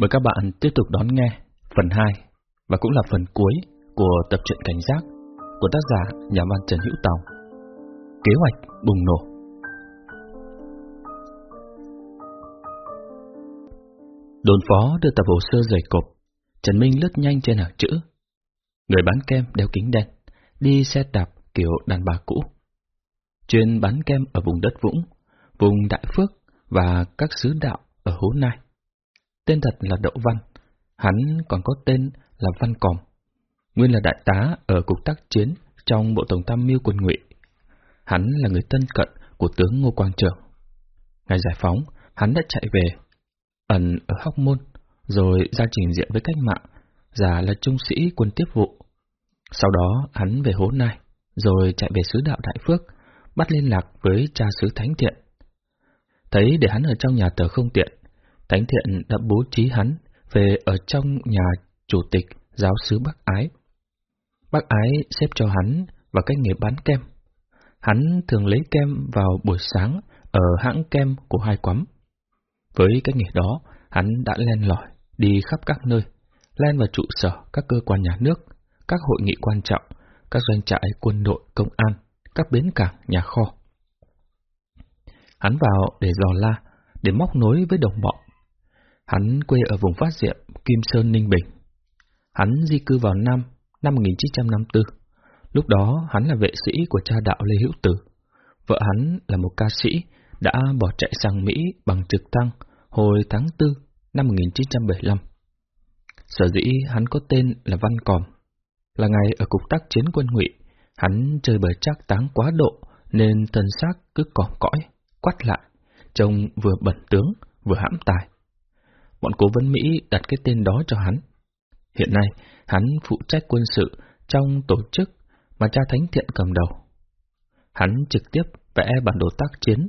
Mời các bạn tiếp tục đón nghe phần 2 và cũng là phần cuối của tập truyện Cảnh Giác của tác giả nhà văn Trần Hữu Tòng. Kế hoạch bùng nổ Đồn phó đưa tập hồ sơ dày cộp, Trần Minh lướt nhanh trên hàng chữ. Người bán kem đeo kính đen, đi xe đạp kiểu đàn bà cũ. Chuyên bán kem ở vùng đất Vũng, vùng Đại Phước và các xứ đạo ở Hố Nai. Tên thật là Đậu Văn, hắn còn có tên là Văn Còm, nguyên là đại tá ở Cục Tác Chiến trong Bộ Tổng tham mưu quân ngụy. Hắn là người tân cận của tướng Ngô Quang Trường. Ngày giải phóng, hắn đã chạy về, ẩn ở Hóc Môn, rồi ra trình diện với cách mạng, giả là trung sĩ quân tiếp vụ. Sau đó, hắn về Hố Nai, rồi chạy về xứ đạo Đại Phước, bắt liên lạc với cha xứ Thánh Thiện. Thấy để hắn ở trong nhà tờ không tiện, Thánh Thiện đã bố trí hắn về ở trong nhà chủ tịch giáo sứ Bắc Ái. Bắc Ái xếp cho hắn vào cái nghề bán kem. Hắn thường lấy kem vào buổi sáng ở hãng kem của hai quắm. Với cái nghề đó, hắn đã len lỏi, đi khắp các nơi, len vào trụ sở các cơ quan nhà nước, các hội nghị quan trọng, các doanh trại quân đội, công an, các bến cảng, nhà kho. Hắn vào để dò la, để móc nối với đồng bọn. Hắn quê ở vùng phát diệm Kim Sơn Ninh Bình. Hắn di cư vào Nam năm 1954. Lúc đó hắn là vệ sĩ của cha đạo Lê Hữu Tử. Vợ hắn là một ca sĩ đã bỏ chạy sang Mỹ bằng trực thăng hồi tháng 4 năm 1975. Sở dĩ hắn có tên là Văn Còm. Là ngày ở cục tác chiến quân ngụy, hắn chơi bời chắc táng quá độ nên thân xác cứ còm cõi, quắt lại, trông vừa bẩn tướng vừa hãm tài. Bọn cố vấn Mỹ đặt cái tên đó cho hắn. Hiện nay, hắn phụ trách quân sự trong tổ chức mà cha Thánh Thiện cầm đầu. Hắn trực tiếp vẽ bản đồ tác chiến,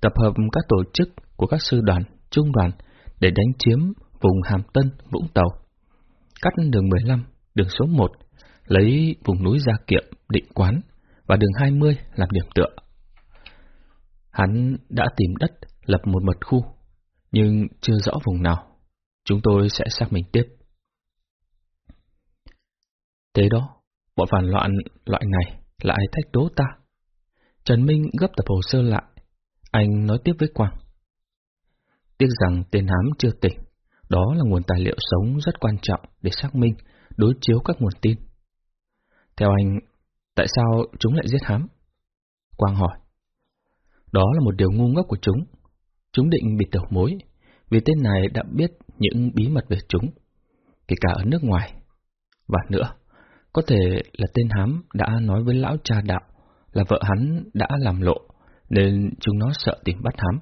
tập hợp các tổ chức của các sư đoàn, trung đoàn để đánh chiếm vùng Hàm Tân, Vũng Tàu. Cắt đường 15, đường số 1, lấy vùng núi Gia Kiệm, Định Quán và đường 20 làm điểm tựa. Hắn đã tìm đất lập một mật khu, nhưng chưa rõ vùng nào. Chúng tôi sẽ xác minh tiếp. Thế đó, bọn phản loạn loại này lại thách đố ta. Trần Minh gấp tập hồ sơ lại. Anh nói tiếp với Quang. Tiếc rằng tên hám chưa tỉnh. Đó là nguồn tài liệu sống rất quan trọng để xác minh, đối chiếu các nguồn tin. Theo anh, tại sao chúng lại giết hám? Quang hỏi. Đó là một điều ngu ngốc của chúng. Chúng định bị đầu mối, vì tên này đã biết những bí mật về chúng, kể cả ở nước ngoài. Và nữa, có thể là tên hám đã nói với lão cha đạo là vợ hắn đã làm lộ, nên chúng nó sợ tìm bắt hám.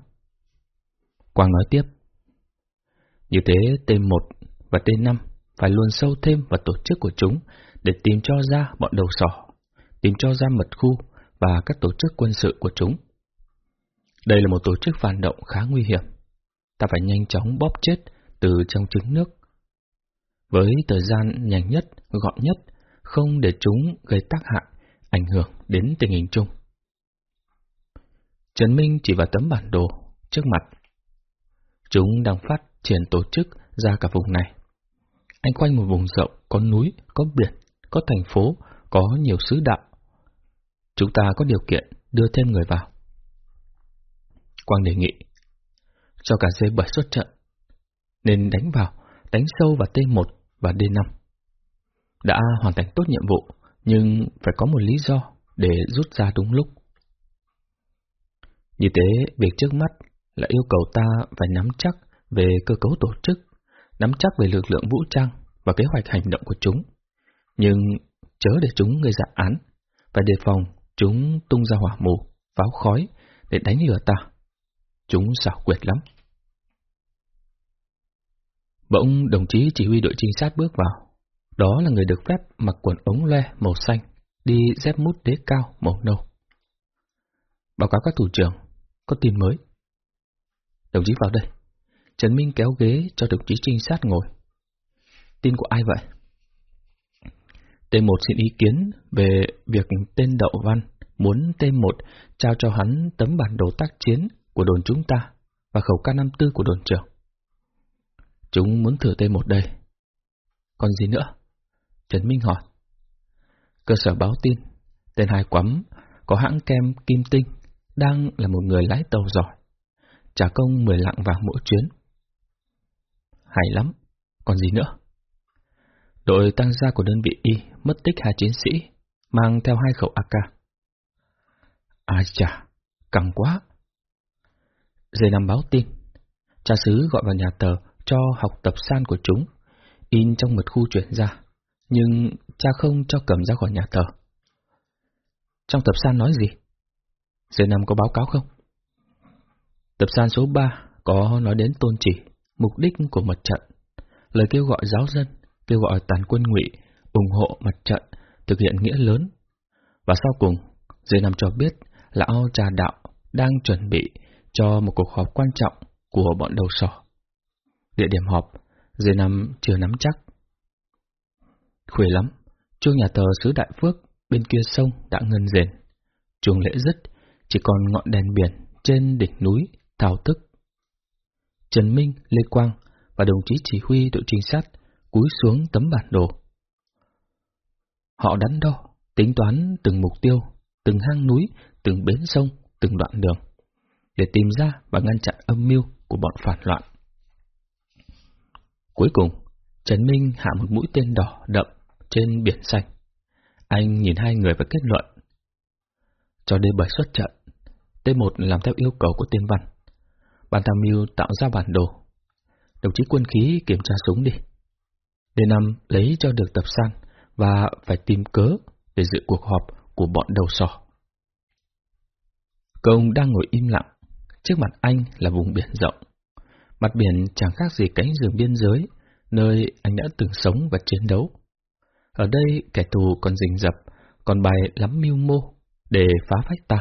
Quang nói tiếp. Như thế T1 và T5 phải luôn sâu thêm vào tổ chức của chúng để tìm cho ra bọn đầu sỏ, tìm cho ra mật khu và các tổ chức quân sự của chúng. Đây là một tổ chức phản động khá nguy hiểm. Ta phải nhanh chóng bóp chết từ trong trứng nước. Với thời gian nhanh nhất, gọn nhất, không để chúng gây tác hại, ảnh hưởng đến tình hình chung. Trần Minh chỉ vào tấm bản đồ trước mặt. Chúng đang phát triển tổ chức ra cả vùng này. Anh quanh một vùng rộng, có núi, có biển, có thành phố, có nhiều sứ đạo. Chúng ta có điều kiện đưa thêm người vào. Quang đề nghị, cho cả dây bởi xuất trận, nên đánh vào, đánh sâu vào T1 và D5. Đã hoàn thành tốt nhiệm vụ, nhưng phải có một lý do để rút ra đúng lúc. Như thế, việc trước mắt là yêu cầu ta phải nắm chắc về cơ cấu tổ chức, nắm chắc về lực lượng vũ trang và kế hoạch hành động của chúng. Nhưng chớ để chúng gây ra án, phải đề phòng chúng tung ra hỏa mù, pháo khói để đánh lừa ta. Chúng xảo quyệt lắm. Bỗng đồng chí chỉ huy đội trinh sát bước vào. Đó là người được phép mặc quần ống loe màu xanh, đi dép mút đế cao màu nâu. Báo cáo các thủ trưởng, có tin mới. Đồng chí vào đây. Trần Minh kéo ghế cho đồng chí trinh sát ngồi. Tin của ai vậy? T1 xin ý kiến về việc tên Đậu Văn muốn T1 trao cho hắn tấm bản đồ tác chiến của đồn chúng ta và khẩu K54 của đồn trưởng. Chúng muốn thử tên một đây. Còn gì nữa? Trần Minh hỏi. Cơ sở báo tin, tên hai quắm, có hãng kem Kim Tinh, đang là một người lái tàu giỏi. Trả công 10 lạng vàng mỗi chuyến. Hay lắm, còn gì nữa? Đội tăng gia của đơn vị Y mất tích hai chiến sĩ, mang theo hai khẩu AK. Ai chà, căng quá. Dây nằm báo tin, cha xứ gọi vào nhà tờ cho học tập san của chúng, in trong mật khu chuyển ra, nhưng cha không cho cầm ra khỏi nhà thờ Trong tập san nói gì? Dây nằm có báo cáo không? Tập san số 3 có nói đến tôn chỉ, mục đích của mặt trận, lời kêu gọi giáo dân, kêu gọi toàn quân ngụy ủng hộ mặt trận, thực hiện nghĩa lớn. Và sau cùng, dây nằm cho biết lão trà đạo đang chuẩn bị cho một cuộc họp quan trọng của bọn đầu sỏ. Địa điểm họp, dưới năm chưa nắm chắc. Khuya lắm, chuông nhà thờ xứ Đại Phước bên kia sông đã ngân rền. Chuông lễ dứt, chỉ còn ngọn đèn biển trên đỉnh núi, thao thức. Trần Minh, Lê Quang và đồng chí chỉ huy đội trinh sát cúi xuống tấm bản đồ. Họ đắn đo, tính toán từng mục tiêu, từng hang núi, từng bến sông, từng đoạn đường, để tìm ra và ngăn chặn âm mưu của bọn phản loạn. Cuối cùng, Trần Minh hạ một mũi tên đỏ đậm trên biển xanh. Anh nhìn hai người và kết luận. Cho đến bảy xuất trận, T1 làm theo yêu cầu của tiên Văn. Ban tham mưu tạo ra bản đồ. Đồng chí quân khí kiểm tra súng đi. D5 lấy cho được tập san và phải tìm cớ để dự cuộc họp của bọn đầu sỏ. Công đang ngồi im lặng, trước mặt anh là vùng biển rộng. Mặt biển chẳng khác gì cánh rừng biên giới, nơi anh đã từng sống và chiến đấu. Ở đây kẻ thù còn rình rập, còn bài lắm mưu mô để phá phách ta.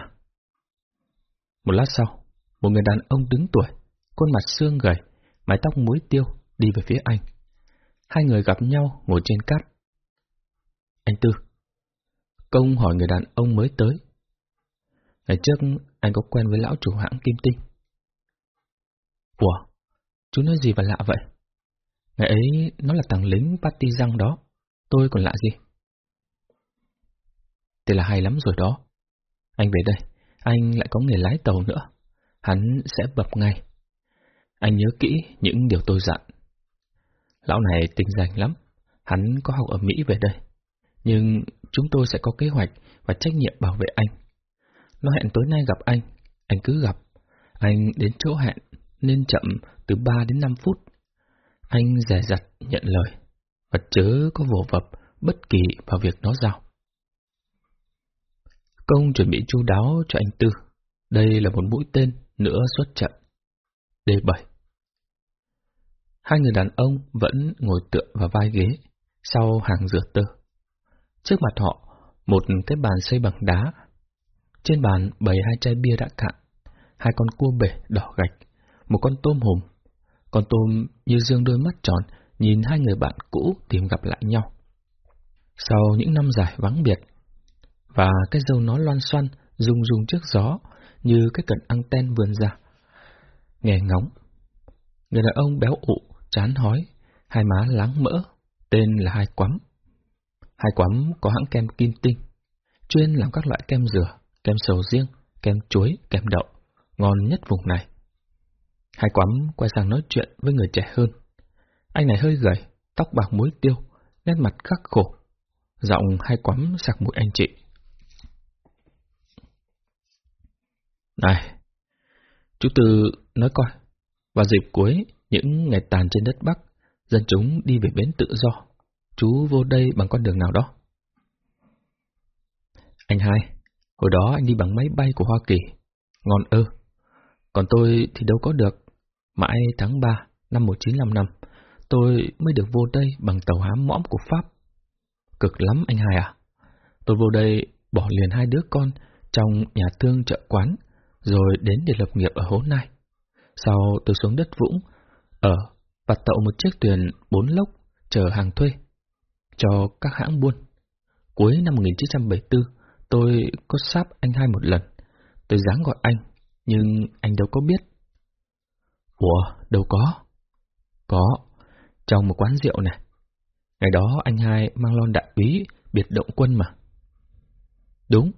Một lát sau, một người đàn ông đứng tuổi, khuôn mặt xương gầy, mái tóc muối tiêu đi về phía anh. Hai người gặp nhau ngồi trên cát. Anh Tư. Công hỏi người đàn ông mới tới. Ngày trước anh có quen với lão chủ hãng Kim Tinh. Ủa, chú nói gì mà lạ vậy? Ngày ấy nó là thằng lính party răng đó, tôi còn lạ gì? Thế là hay lắm rồi đó. Anh về đây, anh lại có nghề lái tàu nữa. Hắn sẽ bập ngay. Anh nhớ kỹ những điều tôi dặn. Lão này tinh danh lắm, hắn có học ở Mỹ về đây. Nhưng chúng tôi sẽ có kế hoạch và trách nhiệm bảo vệ anh. Nó hẹn tối nay gặp anh, anh cứ gặp. Anh đến chỗ hẹn nên chậm từ 3 đến 5 phút. Anh dè dặt nhận lời, và chớ có vồ vập bất kỳ vào việc nó giao. Công chuẩn bị chu đáo cho anh Tư. Đây là một mũi tên nữa xuất trận. D7 Hai người đàn ông vẫn ngồi tựa vào vai ghế, sau hàng rửa tơ. Trước mặt họ, một cái bàn xây bằng đá. Trên bàn bày hai chai bia đã cạn, hai con cua bể đỏ gạch, một con tôm hùm. Con tôm như dương đôi mắt tròn, nhìn hai người bạn cũ tìm gặp lại nhau. Sau những năm dài vắng biệt, và cái dâu nó loan xoăn, rung rung trước gió, như cái cần anten vườn ra. Nghe ngóng. Người đàn ông béo ụ, chán hói, hai má láng mỡ, tên là Hai Quắm. Hai Quắm có hãng kem kim tinh, chuyên làm các loại kem dừa, kem sầu riêng, kem chuối, kem đậu, ngon nhất vùng này. Hai Quắm quay sang nói chuyện với người trẻ hơn. Anh này hơi gầy, tóc bạc muối tiêu, nét mặt khắc khổ. Giọng Hai Quắm sặc mũi anh chị. Này, chú Tư nói coi, vào dịp cuối, những ngày tàn trên đất Bắc, dân chúng đi về bến tự do. Chú vô đây bằng con đường nào đó? Anh hai, hồi đó anh đi bằng máy bay của Hoa Kỳ. Ngon ơ. Còn tôi thì đâu có được. Mãi tháng 3 năm 1955, tôi mới được vô đây bằng tàu hám mõm của Pháp. Cực lắm anh hai à. Tôi vô đây bỏ liền hai đứa con trong nhà thương chợ quán, rồi đến để lập nghiệp ở Hố này Sau tôi xuống đất Vũng, ở và tậu một chiếc thuyền bốn lốc chở hàng thuê cho các hãng buôn. Cuối năm 1974, tôi có sáp anh hai một lần. Tôi dáng gọi anh, nhưng anh đâu có biết. Ủa, đâu có. Có, trong một quán rượu này. Ngày đó anh hai mang lon đại úy biệt động quân mà. Đúng,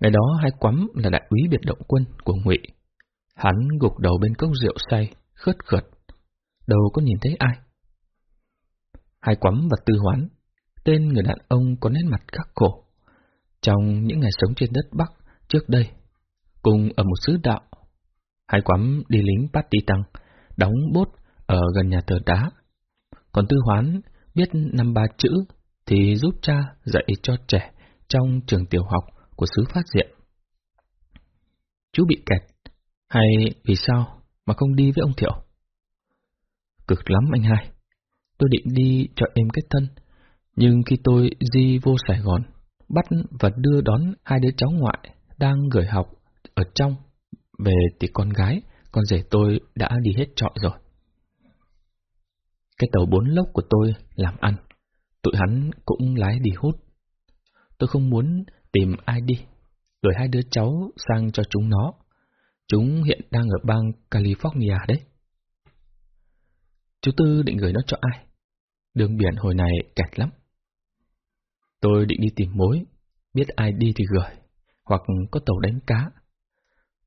ngày đó hai quắm là đại úy biệt động quân của Ngụy. Hắn gục đầu bên cốc rượu say, khớt khợt, đâu có nhìn thấy ai. Hai quắm và tư hoán, tên người đàn ông có nét mặt khắc khổ. Trong những ngày sống trên đất Bắc trước đây, cùng ở một xứ đạo, hai quắm đi lính Patti Tăng, đóng bốt ở gần nhà thờ đá. Còn tư hoán biết năm ba chữ thì giúp cha dạy cho trẻ trong trường tiểu học của xứ phát diện. Chú bị kẹt, hay vì sao mà không đi với ông Thiệu? Cực lắm anh hai, tôi định đi cho em kết thân, nhưng khi tôi di vô Sài Gòn, bắt và đưa đón hai đứa cháu ngoại đang gửi học ở trong, về thì con gái, con rể tôi đã đi hết trọi rồi. Cái tàu bốn lốc của tôi làm ăn, tụi hắn cũng lái đi hút. Tôi không muốn tìm ai đi, gửi hai đứa cháu sang cho chúng nó. Chúng hiện đang ở bang California đấy. Chú Tư định gửi nó cho ai? Đường biển hồi này kẹt lắm. Tôi định đi tìm mối, biết ai đi thì gửi, hoặc có tàu đánh cá.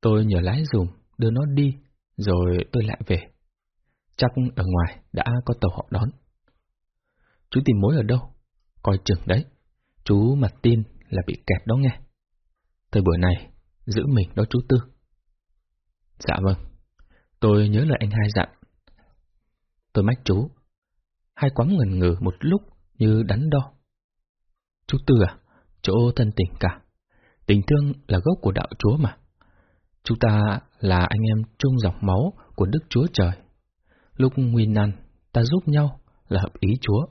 Tôi nhờ lái dùm, đưa nó đi, rồi tôi lại về. Chắc ở ngoài đã có tàu họ đón. Chú tìm mối ở đâu? Coi chừng đấy. Chú mặt tin là bị kẹt đó nghe. Thời buổi này, giữ mình đó chú Tư. Dạ vâng, tôi nhớ lời anh hai dặn. Tôi mách chú. Hai quắm ngần ngừ một lúc như đắn đo. Chú Tư à, chỗ thân tình cả. Tình thương là gốc của đạo Chúa mà. Chúng ta là anh em chung dòng máu của Đức Chúa Trời. Lúc nguy nan, ta giúp nhau là hợp ý Chúa.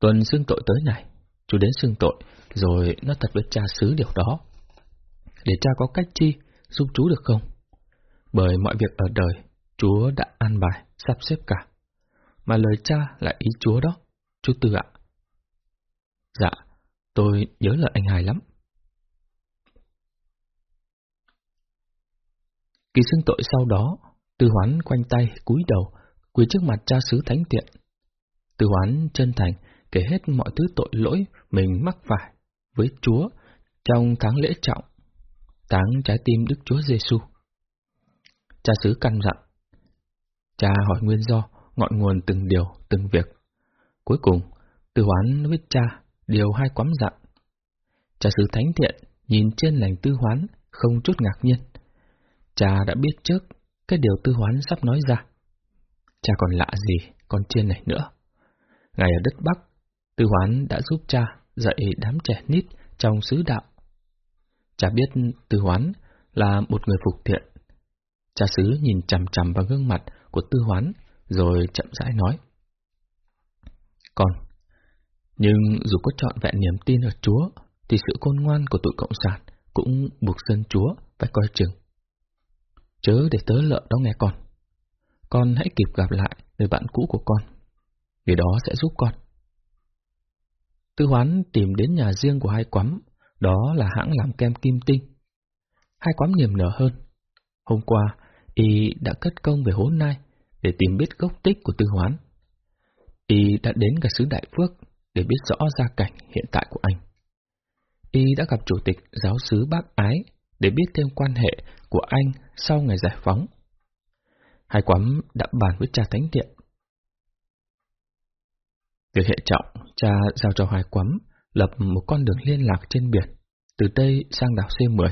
Tuần xưng tội tới này, chúa đến xưng tội, rồi nó thật với cha xứ điều đó. Để cha có cách chi, giúp chú được không? Bởi mọi việc ở đời, Chúa đã an bài, sắp xếp cả. Mà lời cha là ý Chúa đó, chú Tư ạ. Dạ, tôi nhớ lời anh hài lắm. Kỳ xưng tội sau đó, Tư Hoán quanh tay, cúi đầu, quỳ trước mặt cha xứ thánh tiện. Tư Hoán chân thành kể hết mọi thứ tội lỗi mình mắc phải với Chúa trong tháng lễ trọng, tháng trái tim Đức Chúa Giêsu. Cha xứ căn dặn. Cha hỏi nguyên do, ngọn nguồn từng điều, từng việc. Cuối cùng, Tư Hoán với cha điều hai quắm dặn. Cha xứ thánh thiện nhìn trên lành Tư Hoán không chút ngạc nhiên. Cha đã biết trước cái điều Tư Hoán sắp nói ra. Cha còn lạ gì con trên này nữa. Ngày ở đất Bắc, Tư Hoán đã giúp cha dạy đám trẻ nít trong xứ đạo. Cha biết Tư Hoán là một người phục thiện. Cha xứ nhìn chằm chằm vào gương mặt của Tư Hoán, rồi chậm rãi nói. Con, nhưng dù có trọn vẹn niềm tin ở Chúa, thì sự khôn ngoan của tụi Cộng sản cũng buộc dân Chúa phải coi chừng. Chớ để tớ lợ đó nghe con. Con hãy kịp gặp lại người bạn cũ của con. Người đó sẽ giúp con. Tư hoán tìm đến nhà riêng của hai quắm, đó là hãng làm kem kim tinh. Hai quắm niềm nở hơn. Hôm qua, y đã cất công về hố nai để tìm biết gốc tích của tư hoán. Y đã đến cả xứ Đại Phước để biết rõ gia cảnh hiện tại của anh. Y đã gặp chủ tịch giáo sứ Bác Ái để biết thêm quan hệ của anh sau ngày giải phóng. Hai quắm đã bàn với cha thánh điện. Việc hệ trọng, cha giao cho hai quắm lập một con đường liên lạc trên biển, từ Tây sang đảo C10.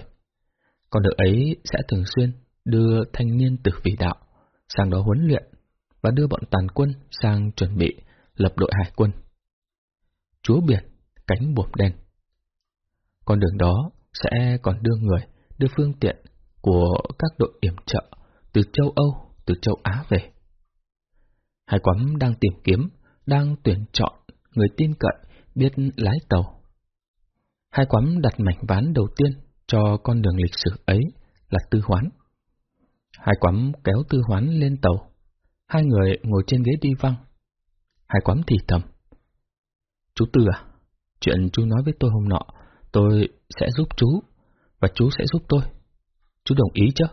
Con đường ấy sẽ thường xuyên đưa thanh niên tử vị đạo sang đó huấn luyện và đưa bọn tàn quân sang chuẩn bị lập đội hải quân. Chúa biển, cánh buồm đen. Con đường đó sẽ còn đưa người, đưa phương tiện của các đội yểm trợ từ châu Âu, từ châu Á về. Hải quắm đang tìm kiếm, đang tuyển chọn người tin cậy biết lái tàu. Hai quắm đặt mảnh ván đầu tiên cho con đường lịch sử ấy là tư hoán. Hai quắm kéo tư hoán lên tàu. Hai người ngồi trên ghế đi văng. Hai quắm thì thầm. Chú Tư à, chuyện chú nói với tôi hôm nọ, tôi sẽ giúp chú, và chú sẽ giúp tôi. Chú đồng ý chứ?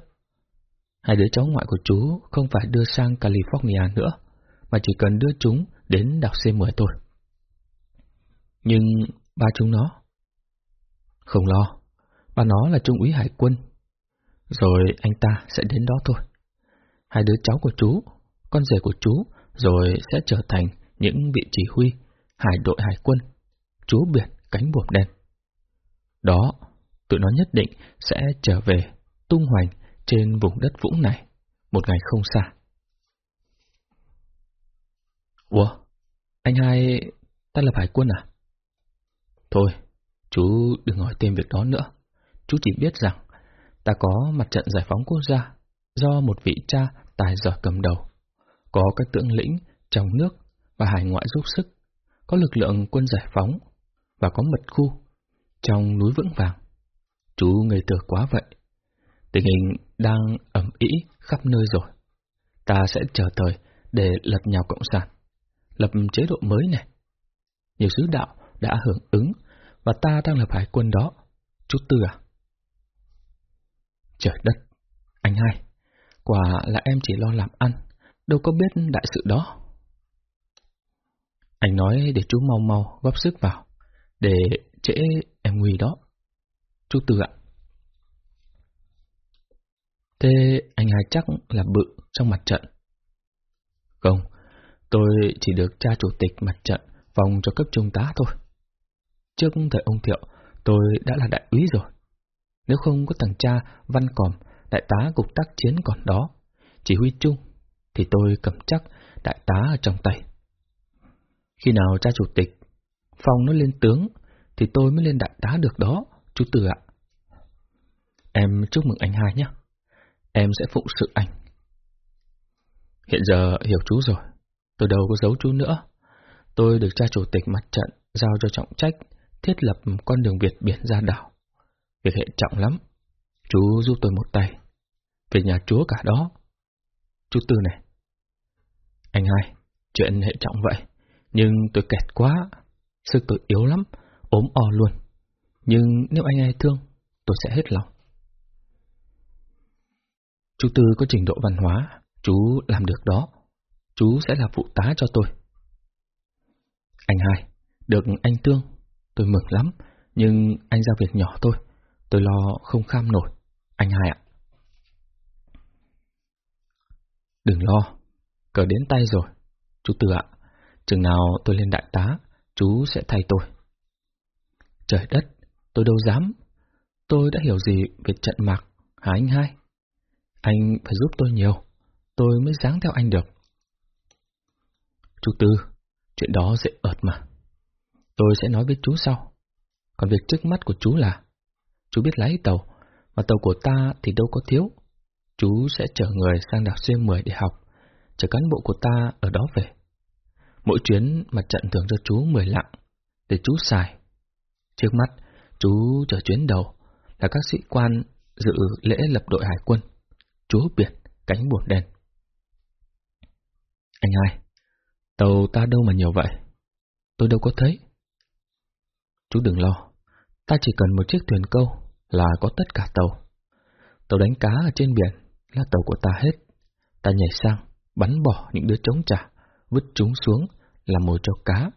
Hai đứa cháu ngoại của chú không phải đưa sang California nữa, mà chỉ cần đưa chúng đến đảo C10 thôi. Nhưng ba chúng nó... Không lo, ba nó là trung úy hải quân. Rồi anh ta sẽ đến đó thôi. Hai đứa cháu của chú, con rể của chú, rồi sẽ trở thành những vị chỉ huy, hải đội hải quân, chú biệt cánh buồm đen. Đó, tụi nó nhất định sẽ trở về tung hoành trên vùng đất vũng này một ngày không xa. Ủa, anh hai ta là hải quân à? Thôi, chú đừng hỏi thêm việc đó nữa. Chú chỉ biết rằng ta có mặt trận giải phóng quốc gia do một vị cha tài giỏi cầm đầu, có các tướng lĩnh trong nước và hải ngoại giúp sức, có lực lượng quân giải phóng và có mật khu trong núi vững vàng. Chú ngây thơ quá vậy. Tình hình đang ẩm ý khắp nơi rồi. Ta sẽ chờ thời để lật nhào cộng sản, lập chế độ mới này. Nhiều sứ đạo đã hưởng ứng và ta đang lập hải quân đó. Chú Tư à? Trời đất, anh hai, quả là em chỉ lo làm ăn, đâu có biết đại sự đó. Anh nói để chú mau mau góp sức vào, để trễ em nguy đó. Chú Tư ạ. Thế anh hai chắc là bự trong mặt trận. Không, tôi chỉ được cha chủ tịch mặt trận phòng cho cấp trung tá thôi. Trước thời ông Thiệu, tôi đã là đại úy rồi. Nếu không có thằng cha văn còm, đại tá cục tác chiến còn đó, chỉ huy chung, thì tôi cầm chắc đại tá ở trong tay. Khi nào cha chủ tịch, phòng nó lên tướng, thì tôi mới lên đại tá được đó, chú Tử ạ. Em chúc mừng anh hai nhé. Em sẽ phụng sự anh. Hiện giờ hiểu chú rồi, tôi đâu có giấu chú nữa. Tôi được cha chủ tịch mặt trận giao cho trọng trách thiết lập con đường Việt biển ra đảo. Việc hệ trọng lắm. Chú giúp tôi một tay. Về nhà chúa cả đó. Chú Tư này. Anh hai, chuyện hệ trọng vậy. Nhưng tôi kẹt quá. Sức tôi yếu lắm, ốm o luôn. Nhưng nếu anh ai thương, tôi sẽ hết lòng. Chú Tư có trình độ văn hóa, chú làm được đó. Chú sẽ là phụ tá cho tôi. Anh hai, được anh tương, tôi mừng lắm, nhưng anh giao việc nhỏ tôi, tôi lo không kham nổi. Anh hai ạ. Đừng lo, cờ đến tay rồi. Chú Tư ạ, chừng nào tôi lên đại tá, chú sẽ thay tôi. Trời đất, tôi đâu dám. Tôi đã hiểu gì về trận mạc, hả anh hai? Anh phải giúp tôi nhiều, tôi mới dáng theo anh được. Chú Tư, chuyện đó dễ ợt mà. Tôi sẽ nói với chú sau. Còn việc trước mắt của chú là, chú biết lái tàu, mà tàu của ta thì đâu có thiếu. Chú sẽ chở người sang đảo C10 để học, chở cán bộ của ta ở đó về. Mỗi chuyến mặt trận thưởng cho chú 10 lạng, để chú xài. Trước mắt, chú chở chuyến đầu là các sĩ quan dự lễ lập đội hải quân, chú biển, cánh buồm đen. Anh hai, tàu ta đâu mà nhiều vậy? Tôi đâu có thấy. Chú đừng lo, ta chỉ cần một chiếc thuyền câu là có tất cả tàu. Tàu đánh cá ở trên biển là tàu của ta hết. Ta nhảy sang, bắn bỏ những đứa trống trả, vứt chúng xuống, làm mồi cho cá.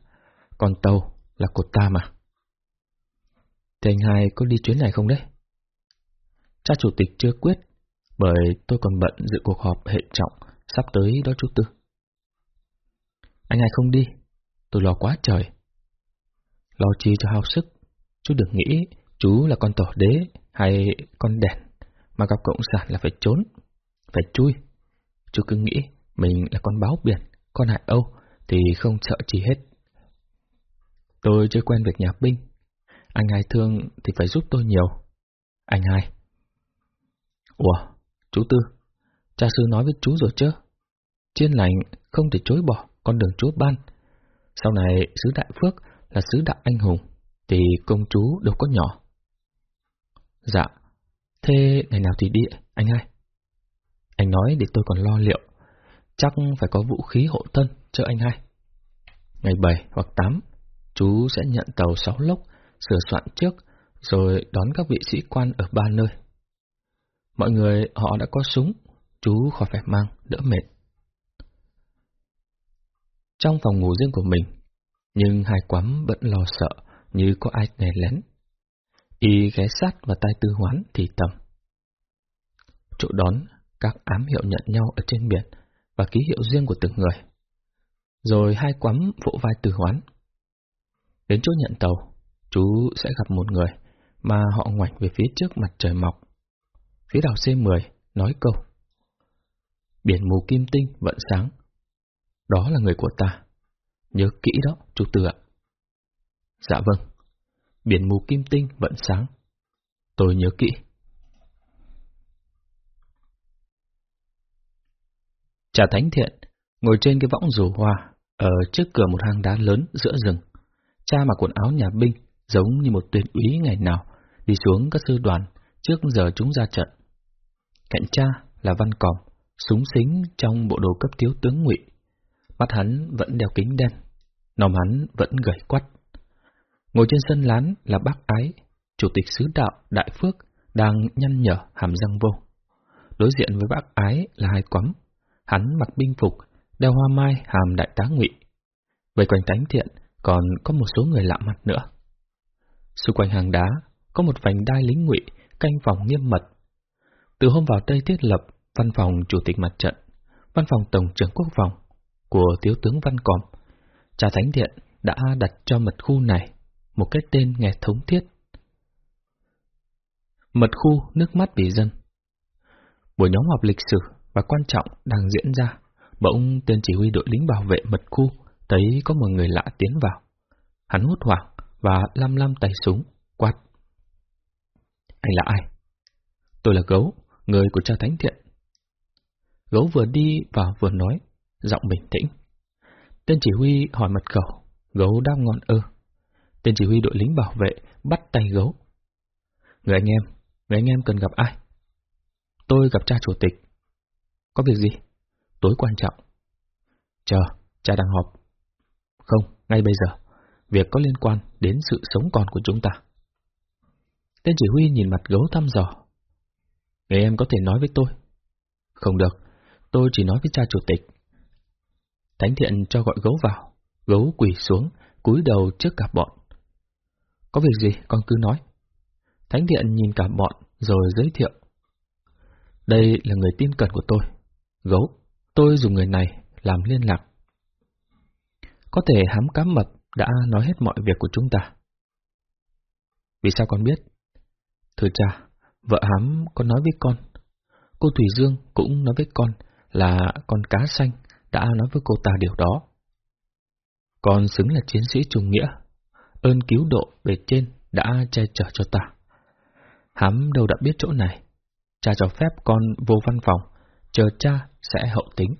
Còn tàu là của ta mà. Thế anh hai có đi chuyến này không đấy? Cha chủ tịch chưa quyết, bởi tôi còn bận dự cuộc họp hệ trọng sắp tới đó chú Tư. Anh hai không đi, tôi lo quá trời. Lo chi cho hao sức, chú đừng nghĩ chú là con tổ đế hay con đèn, mà gặp cộng sản là phải trốn, phải chui. Chú cứ nghĩ mình là con báo biển, con hải âu, thì không sợ chi hết. Tôi chưa quen việc nhà binh, anh hai thương thì phải giúp tôi nhiều. Anh hai. Ủa, chú Tư, cha sư nói với chú rồi chứ? Chiên lành không thể chối bỏ con đường chúa ban. Sau này sứ Đại Phước là sứ đại anh hùng, thì công chú đâu có nhỏ. Dạ, thế ngày nào thì đi, anh hai? Anh nói để tôi còn lo liệu, chắc phải có vũ khí hộ thân cho anh hai. Ngày 7 hoặc 8, chú sẽ nhận tàu 6 lốc, sửa soạn trước, rồi đón các vị sĩ quan ở ba nơi. Mọi người họ đã có súng, chú khỏi phải mang, đỡ mệt. trong phòng ngủ riêng của mình, nhưng hai quắm vẫn lo sợ như có ai nghe lén. Y ghé sát vào tay tư hoán thì tầm. Chỗ đón, các ám hiệu nhận nhau ở trên biển và ký hiệu riêng của từng người. Rồi hai quắm vỗ vai tư hoán. Đến chỗ nhận tàu, chú sẽ gặp một người mà họ ngoảnh về phía trước mặt trời mọc. Phía đảo C10 nói câu. Biển mù kim tinh vẫn sáng. Đó là người của ta. Nhớ kỹ đó, chú Tư ạ. Dạ vâng. Biển mù kim tinh vẫn sáng. Tôi nhớ kỹ. Trà Thánh Thiện ngồi trên cái võng rủ hoa ở trước cửa một hang đá lớn giữa rừng. Cha mặc quần áo nhà binh giống như một tuyển úy ngày nào đi xuống các sư đoàn trước giờ chúng ra trận. Cạnh cha là văn còm, súng xính trong bộ đồ cấp thiếu tướng ngụy. Mắt hắn vẫn đeo kính đen, nòm hắn vẫn gầy quắt. Ngồi trên sân lán là bác ái, chủ tịch sứ đạo Đại Phước đang nhăn nhở hàm răng vô. Đối diện với bác ái là hai quắm, hắn mặc binh phục, đeo hoa mai hàm đại tá ngụy. Về quanh tánh thiện còn có một số người lạ mặt nữa. Xung quanh hàng đá có một vành đai lính ngụy canh phòng nghiêm mật. Từ hôm vào Tây thiết lập văn phòng chủ tịch mặt trận, văn phòng tổng trưởng quốc phòng của thiếu tướng Văn Còm, cha Thánh Điện đã đặt cho mật khu này một cái tên nghe thống thiết. Mật khu nước mắt vì dân. Buổi nhóm họp lịch sử và quan trọng đang diễn ra, bỗng tên chỉ huy đội lính bảo vệ mật khu thấy có một người lạ tiến vào. Hắn hốt hoảng và lăm lăm tay súng, quát. Anh là ai? Tôi là Gấu, người của cha Thánh Thiện. Gấu vừa đi và vừa nói, giọng bình tĩnh. Tên chỉ huy hỏi mật khẩu, Gấu đáp ngon ơ. Tên chỉ huy đội lính bảo vệ bắt tay Gấu. Người anh em, người anh em cần gặp ai? Tôi gặp cha chủ tịch. Có việc gì? Tối quan trọng. Chờ, cha đang họp. Không, ngay bây giờ. Việc có liên quan đến sự sống còn của chúng ta. Tên chỉ huy nhìn mặt gấu thăm dò. Người em có thể nói với tôi. Không được, tôi chỉ nói với cha chủ tịch. Thánh thiện cho gọi gấu vào. Gấu quỳ xuống, cúi đầu trước cả bọn. Có việc gì, con cứ nói. Thánh thiện nhìn cả bọn, rồi giới thiệu. Đây là người tin cẩn của tôi. Gấu, tôi dùng người này làm liên lạc. Có thể hám cá mập đã nói hết mọi việc của chúng ta. Vì sao con biết? Thưa cha, vợ hám có nói với con. Cô Thủy Dương cũng nói với con là con cá xanh đã nói với cô ta điều đó. Con xứng là chiến sĩ trung nghĩa, ơn cứu độ về trên đã che chở cho ta. Hám đâu đã biết chỗ này, cha cho phép con vô văn phòng, chờ cha sẽ hậu tính.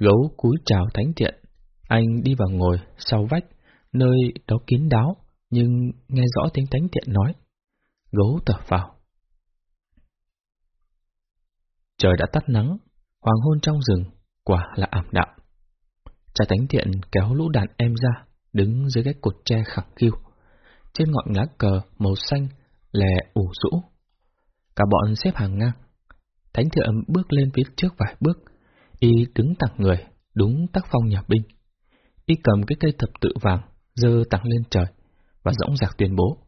Gấu cúi chào thánh thiện, anh đi vào ngồi sau vách, nơi đó kín đáo, nhưng nghe rõ tiếng thánh thiện nói. Gấu thở vào. Trời đã tắt nắng, hoàng hôn trong rừng, quả là ảm đạm. Cha thánh thiện kéo lũ đàn em ra, đứng dưới cái cột tre khẳng khiu. Trên ngọn lá cờ màu xanh lè ủ rũ. Cả bọn xếp hàng ngang. Thánh thiện bước lên phía trước vài bước, y đứng thẳng người, đúng tác phong nhà binh. Y cầm cái cây thập tự vàng, dơ tặng lên trời, và dõng dạc tuyên bố.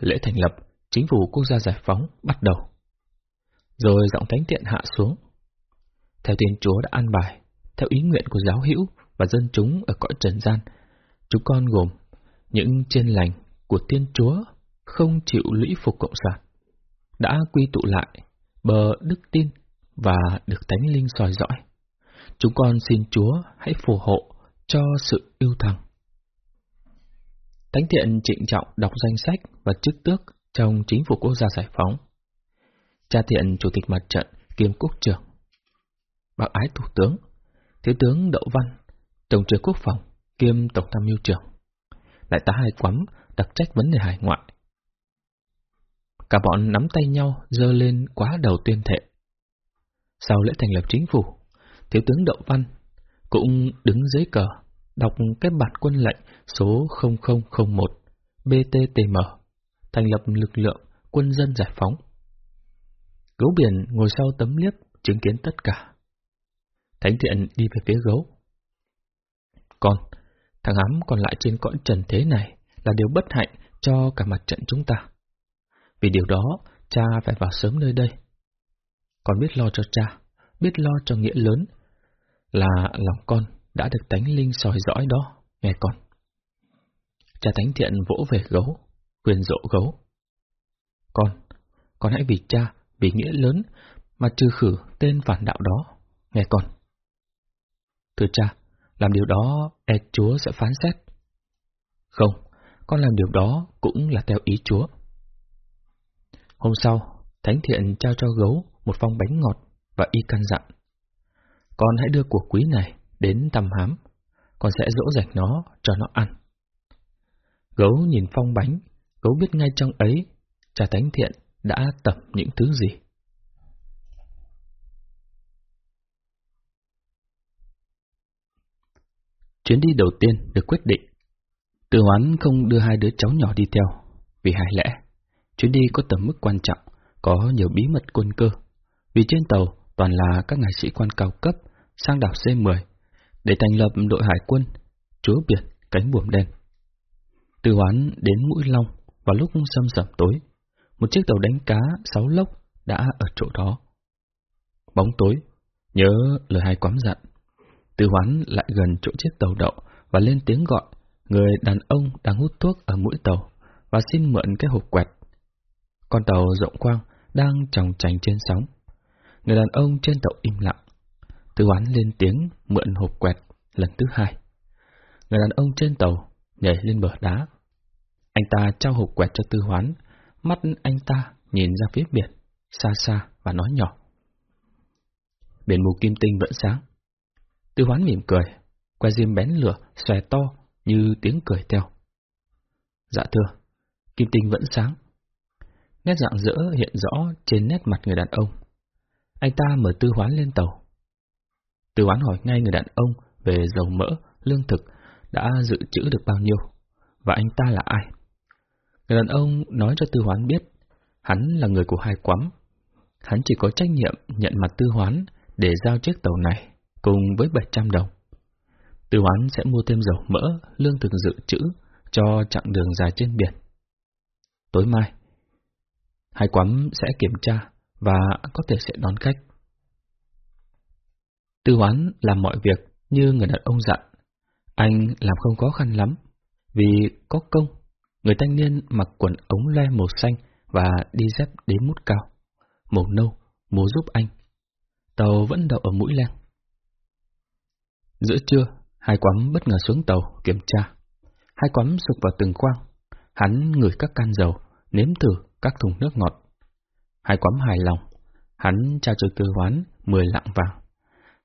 Lễ thành lập, chính phủ quốc gia giải phóng bắt đầu. Rồi giọng thánh tiện hạ xuống. Theo tiên chúa đã an bài, theo ý nguyện của giáo hữu và dân chúng ở cõi trần gian, chúng con gồm những trên lành của tiên chúa không chịu lũy phục cộng sản, đã quy tụ lại bờ đức tin và được thánh linh soi dõi. Chúng con xin Chúa hãy phù hộ cho sự yêu thằng. Thánh thiện trịnh trọng đọc danh sách và chức tước trong chính phủ quốc gia giải phóng. Cha thiện chủ tịch mặt trận kiêm quốc trưởng. Bác ái thủ tướng, thiếu tướng Đậu Văn, tổng trưởng quốc phòng kiêm tổng tham mưu trưởng. Đại tá hai quắm đặc trách vấn đề hải ngoại. Cả bọn nắm tay nhau dơ lên quá đầu tuyên thệ. Sau lễ thành lập chính phủ, thiếu tướng Đậu Văn cũng đứng dưới cờ đọc cái bản quân lệnh số 0001 BTTM thành lập lực lượng quân dân giải phóng. Gấu biển ngồi sau tấm liếp chứng kiến tất cả. Thánh thiện đi về phía gấu. Còn thằng ám còn lại trên cõi trần thế này là điều bất hạnh cho cả mặt trận chúng ta. Vì điều đó, cha phải vào sớm nơi đây. Con biết lo cho cha, biết lo cho nghĩa lớn, là lòng con đã được tánh linh soi dõi đó, nghe con. Cha thánh thiện vỗ về gấu, khuyên dỗ gấu. Con, con hãy vì cha, vì nghĩa lớn mà trừ khử tên phản đạo đó, nghe con. Thưa cha, làm điều đó e Chúa sẽ phán xét. Không, con làm điều đó cũng là theo ý Chúa. Hôm sau, Thánh Thiện trao cho gấu một phong bánh ngọt và y căn dặn. Con hãy đưa cuộc quý này đến tầm hám, con sẽ dỗ dạch nó cho nó ăn. Gấu nhìn phong bánh, gấu biết ngay trong ấy, cha Thánh Thiện đã tập những thứ gì. Chuyến đi đầu tiên được quyết định. Từ hoán không đưa hai đứa cháu nhỏ đi theo, vì hai lẽ, chuyến đi có tầm mức quan trọng, có nhiều bí mật quân cơ. Vì trên tàu toàn là các ngài sĩ quan cao cấp sang đảo C-10 để thành lập đội hải quân, chúa biển, cánh buồm đen. Từ hoán đến Mũi Long vào lúc sâm sẩm tối, một chiếc tàu đánh cá sáu lốc đã ở chỗ đó. Bóng tối, nhớ lời hai quám dặn. Từ hoán lại gần chỗ chiếc tàu đậu và lên tiếng gọi người đàn ông đang hút thuốc ở mũi tàu và xin mượn cái hộp quẹt. Con tàu rộng quang đang tròng trành trên sóng. Người đàn ông trên tàu im lặng. Tư hoán lên tiếng mượn hộp quẹt lần thứ hai. Người đàn ông trên tàu nhảy lên bờ đá. Anh ta trao hộp quẹt cho tư hoán, mắt anh ta nhìn ra phía biển, xa xa và nói nhỏ. Biển mù kim tinh vẫn sáng. Tư hoán mỉm cười, que diêm bén lửa, xòe to như tiếng cười theo. Dạ thưa, kim tinh vẫn sáng. Nét dạng dỡ hiện rõ trên nét mặt người đàn ông. Anh ta mở tư hoán lên tàu. Tư hoán hỏi ngay người đàn ông về dầu mỡ, lương thực đã dự trữ được bao nhiêu, và anh ta là ai. Người đàn ông nói cho tư hoán biết, hắn là người của hai quắm. Hắn chỉ có trách nhiệm nhận mặt tư hoán để giao chiếc tàu này cùng với 700 đồng. Tư hoán sẽ mua thêm dầu mỡ, lương thực dự trữ cho chặng đường dài trên biển. Tối mai, hai quắm sẽ kiểm tra và có thể sẽ đón khách. Tư hoán làm mọi việc như người đàn ông dặn. Anh làm không khó khăn lắm, vì có công, người thanh niên mặc quần ống loe màu xanh và đi dép đến mút cao, màu nâu, múa giúp anh. Tàu vẫn đậu ở mũi len. Giữa trưa, hai quắm bất ngờ xuống tàu kiểm tra. Hai quắm sụp vào từng khoang. Hắn ngửi các can dầu, nếm thử các thùng nước ngọt. Hai quắm hài lòng. Hắn trao cho tư hoán 10 lạng vàng.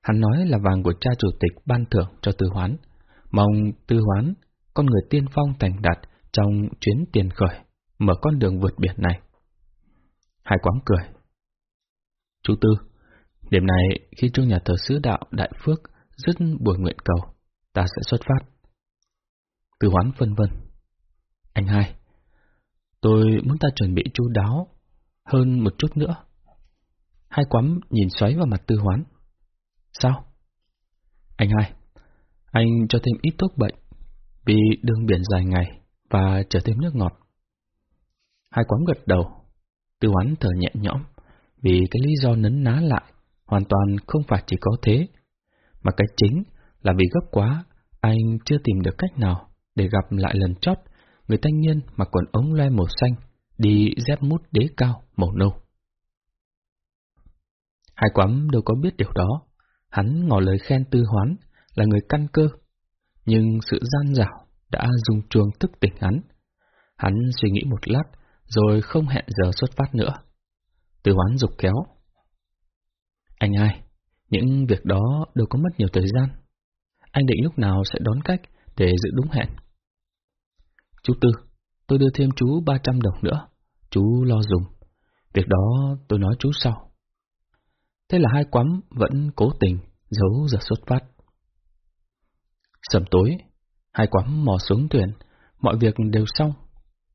Hắn nói là vàng của cha chủ tịch ban thưởng cho tư hoán. Mong tư hoán, con người tiên phong thành đạt trong chuyến tiền khởi, mở con đường vượt biển này. Hai quán cười. Chú Tư, đêm này khi trong nhà thờ sứ đạo Đại Phước dứt buổi nguyện cầu, ta sẽ xuất phát. tư hoán phân vân. Anh hai, tôi muốn ta chuẩn bị chu đáo hơn một chút nữa. Hai quắm nhìn xoáy vào mặt tư hoán. Sao? Anh hai, anh cho thêm ít thuốc bệnh, vì đường biển dài ngày và chờ thêm nước ngọt. Hai quắm gật đầu, tư hoán thở nhẹ nhõm, vì cái lý do nấn ná lại hoàn toàn không phải chỉ có thế, mà cái chính là vì gấp quá, anh chưa tìm được cách nào để gặp lại lần chót người thanh niên mà quần ống loe màu xanh, đi dép mút đế cao màu nâu. Hai quắm đâu có biết điều đó, hắn ngỏ lời khen tư hoán là người căn cơ, nhưng sự gian dảo đã dùng chuông thức tỉnh hắn. Hắn suy nghĩ một lát, rồi không hẹn giờ xuất phát nữa. Tư hoán dục kéo. Anh hai, những việc đó đều có mất nhiều thời gian. Anh định lúc nào sẽ đón cách để giữ đúng hẹn. Chú Tư, tôi đưa thêm chú 300 đồng nữa. Chú lo dùng. Việc đó tôi nói chú sau. Thế là hai quắm vẫn cố tình giấu giờ xuất phát. Sầm tối, hai quắm mò xuống thuyền, mọi việc đều xong.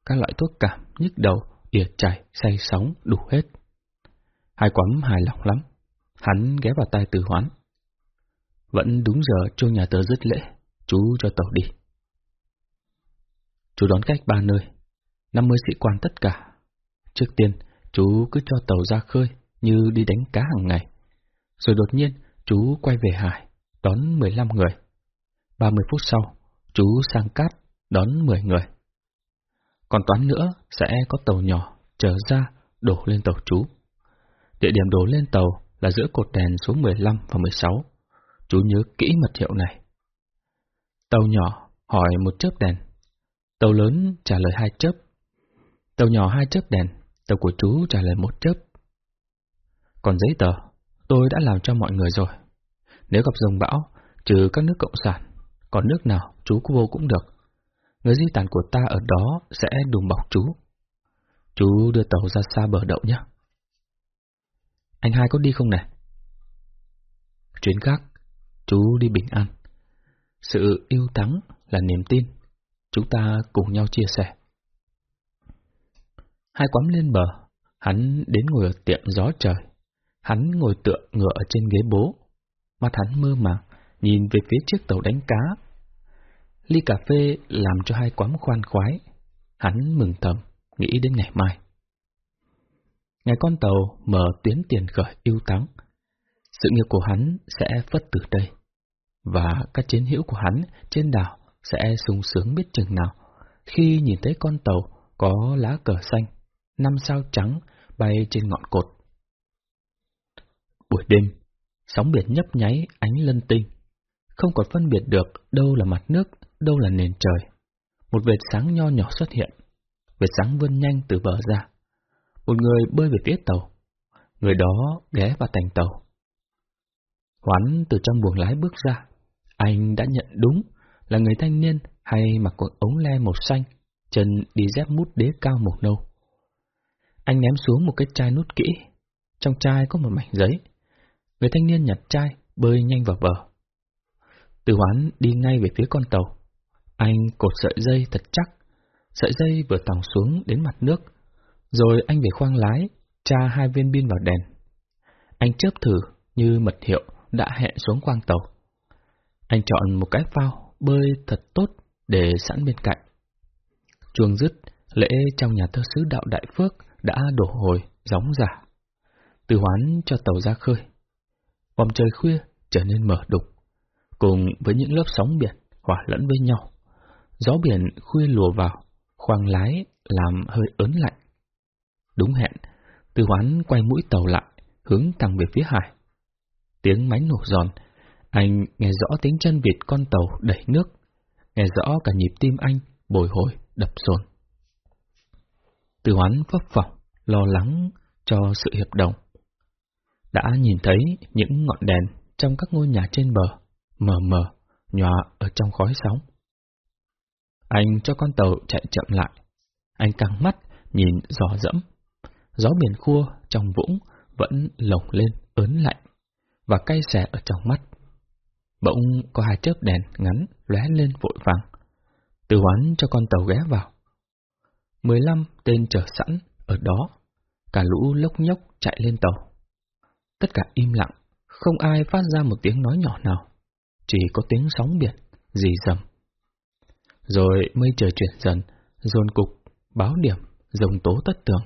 Các loại thuốc cảm, nhức đầu, ỉa chảy, say sóng đủ hết. Hai quắm hài lòng lắm. Hắn ghé vào tai từ hoán. Vẫn đúng giờ chu nhà tớ dứt lễ, chú cho tàu đi. Chú đón cách ba nơi, 50 sĩ quan tất cả. Trước tiên, chú cứ cho tàu ra khơi như đi đánh cá hàng ngày. Rồi đột nhiên, chú quay về hải, đón 15 người. 30 phút sau, chú sang cát, đón 10 người. Còn toán nữa sẽ có tàu nhỏ chở ra đổ lên tàu chú. Địa điểm đổ lên tàu là giữa cột đèn số 15 và 16. Chú nhớ kỹ mật hiệu này. Tàu nhỏ hỏi một chớp đèn. Tàu lớn trả lời hai chớp. Tàu nhỏ hai chớp đèn, tàu của chú trả lời một chớp. Còn giấy tờ, tôi đã làm cho mọi người rồi. Nếu gặp dòng bão, trừ các nước cộng sản, còn nước nào chú cũng vô cũng được. Người di tản của ta ở đó sẽ đùm bọc chú. Chú đưa tàu ra xa bờ đậu nhé. Anh hai có đi không này? Chuyến khác, chú đi bình an. Sự yêu thắng là niềm tin, chúng ta cùng nhau chia sẻ. Hai quắm lên bờ, hắn đến ngồi ở tiệm gió trời. Hắn ngồi tựa ngựa ở trên ghế bố. Mắt hắn mơ màng, nhìn về phía chiếc tàu đánh cá. Ly cà phê làm cho hai quắm khoan khoái. Hắn mừng thầm, nghĩ đến ngày mai. Ngày con tàu mở tuyến tiền khởi yêu thắng. Sự nghiệp của hắn sẽ phất từ đây. Và các chiến hữu của hắn trên đảo sẽ sung sướng biết chừng nào khi nhìn thấy con tàu có lá cờ xanh, năm sao trắng bay trên ngọn cột. Buổi đêm, sóng biển nhấp nháy ánh lân tinh, không còn phân biệt được đâu là mặt nước, đâu là nền trời. Một vệt sáng nho nhỏ xuất hiện, vệt sáng vươn nhanh từ bờ ra. Một người bơi về phía tàu, người đó ghé vào thành tàu. Hoán từ trong buồng lái bước ra, anh đã nhận đúng là người thanh niên hay mặc quần ống le màu xanh, chân đi dép mút đế cao màu nâu. Anh ném xuống một cái chai nút kỹ, trong chai có một mảnh giấy. Người thanh niên nhặt chai, bơi nhanh vào bờ. Từ hoán đi ngay về phía con tàu. Anh cột sợi dây thật chắc. Sợi dây vừa tòng xuống đến mặt nước. Rồi anh về khoang lái, tra hai viên pin vào đèn. Anh chớp thử như mật hiệu đã hẹn xuống khoang tàu. Anh chọn một cái phao bơi thật tốt để sẵn bên cạnh. Chuông dứt, lễ trong nhà thơ sứ đạo Đại Phước đã đổ hồi, gióng giả. Từ hoán cho tàu ra khơi. Vòng trời khuya trở nên mở đục, cùng với những lớp sóng biển hòa lẫn với nhau. Gió biển khuya lùa vào, khoang lái làm hơi ớn lạnh. Đúng hẹn, Tư hoán quay mũi tàu lại, hướng thẳng về phía hải. Tiếng máy nổ giòn, anh nghe rõ tiếng chân vịt con tàu đẩy nước, nghe rõ cả nhịp tim anh bồi hồi đập dồn. Từ hoán phấp phỏng, lo lắng cho sự hiệp đồng. Đã nhìn thấy những ngọn đèn trong các ngôi nhà trên bờ, mờ mờ, nhòa ở trong khói sóng. Anh cho con tàu chạy chậm lại. Anh căng mắt, nhìn gió dẫm. Gió biển khua trong vũng vẫn lồng lên ớn lạnh và cay xè ở trong mắt. Bỗng có hai chớp đèn ngắn lóe lên vội vàng. Từ hoán cho con tàu ghé vào. Mười lăm tên chờ sẵn ở đó. Cả lũ lốc nhốc chạy lên tàu. Tất cả im lặng, không ai phát ra một tiếng nói nhỏ nào. Chỉ có tiếng sóng biển, dì dầm. Rồi mây trời chuyển dần, dồn cục, báo điểm, rồng tố tất tường.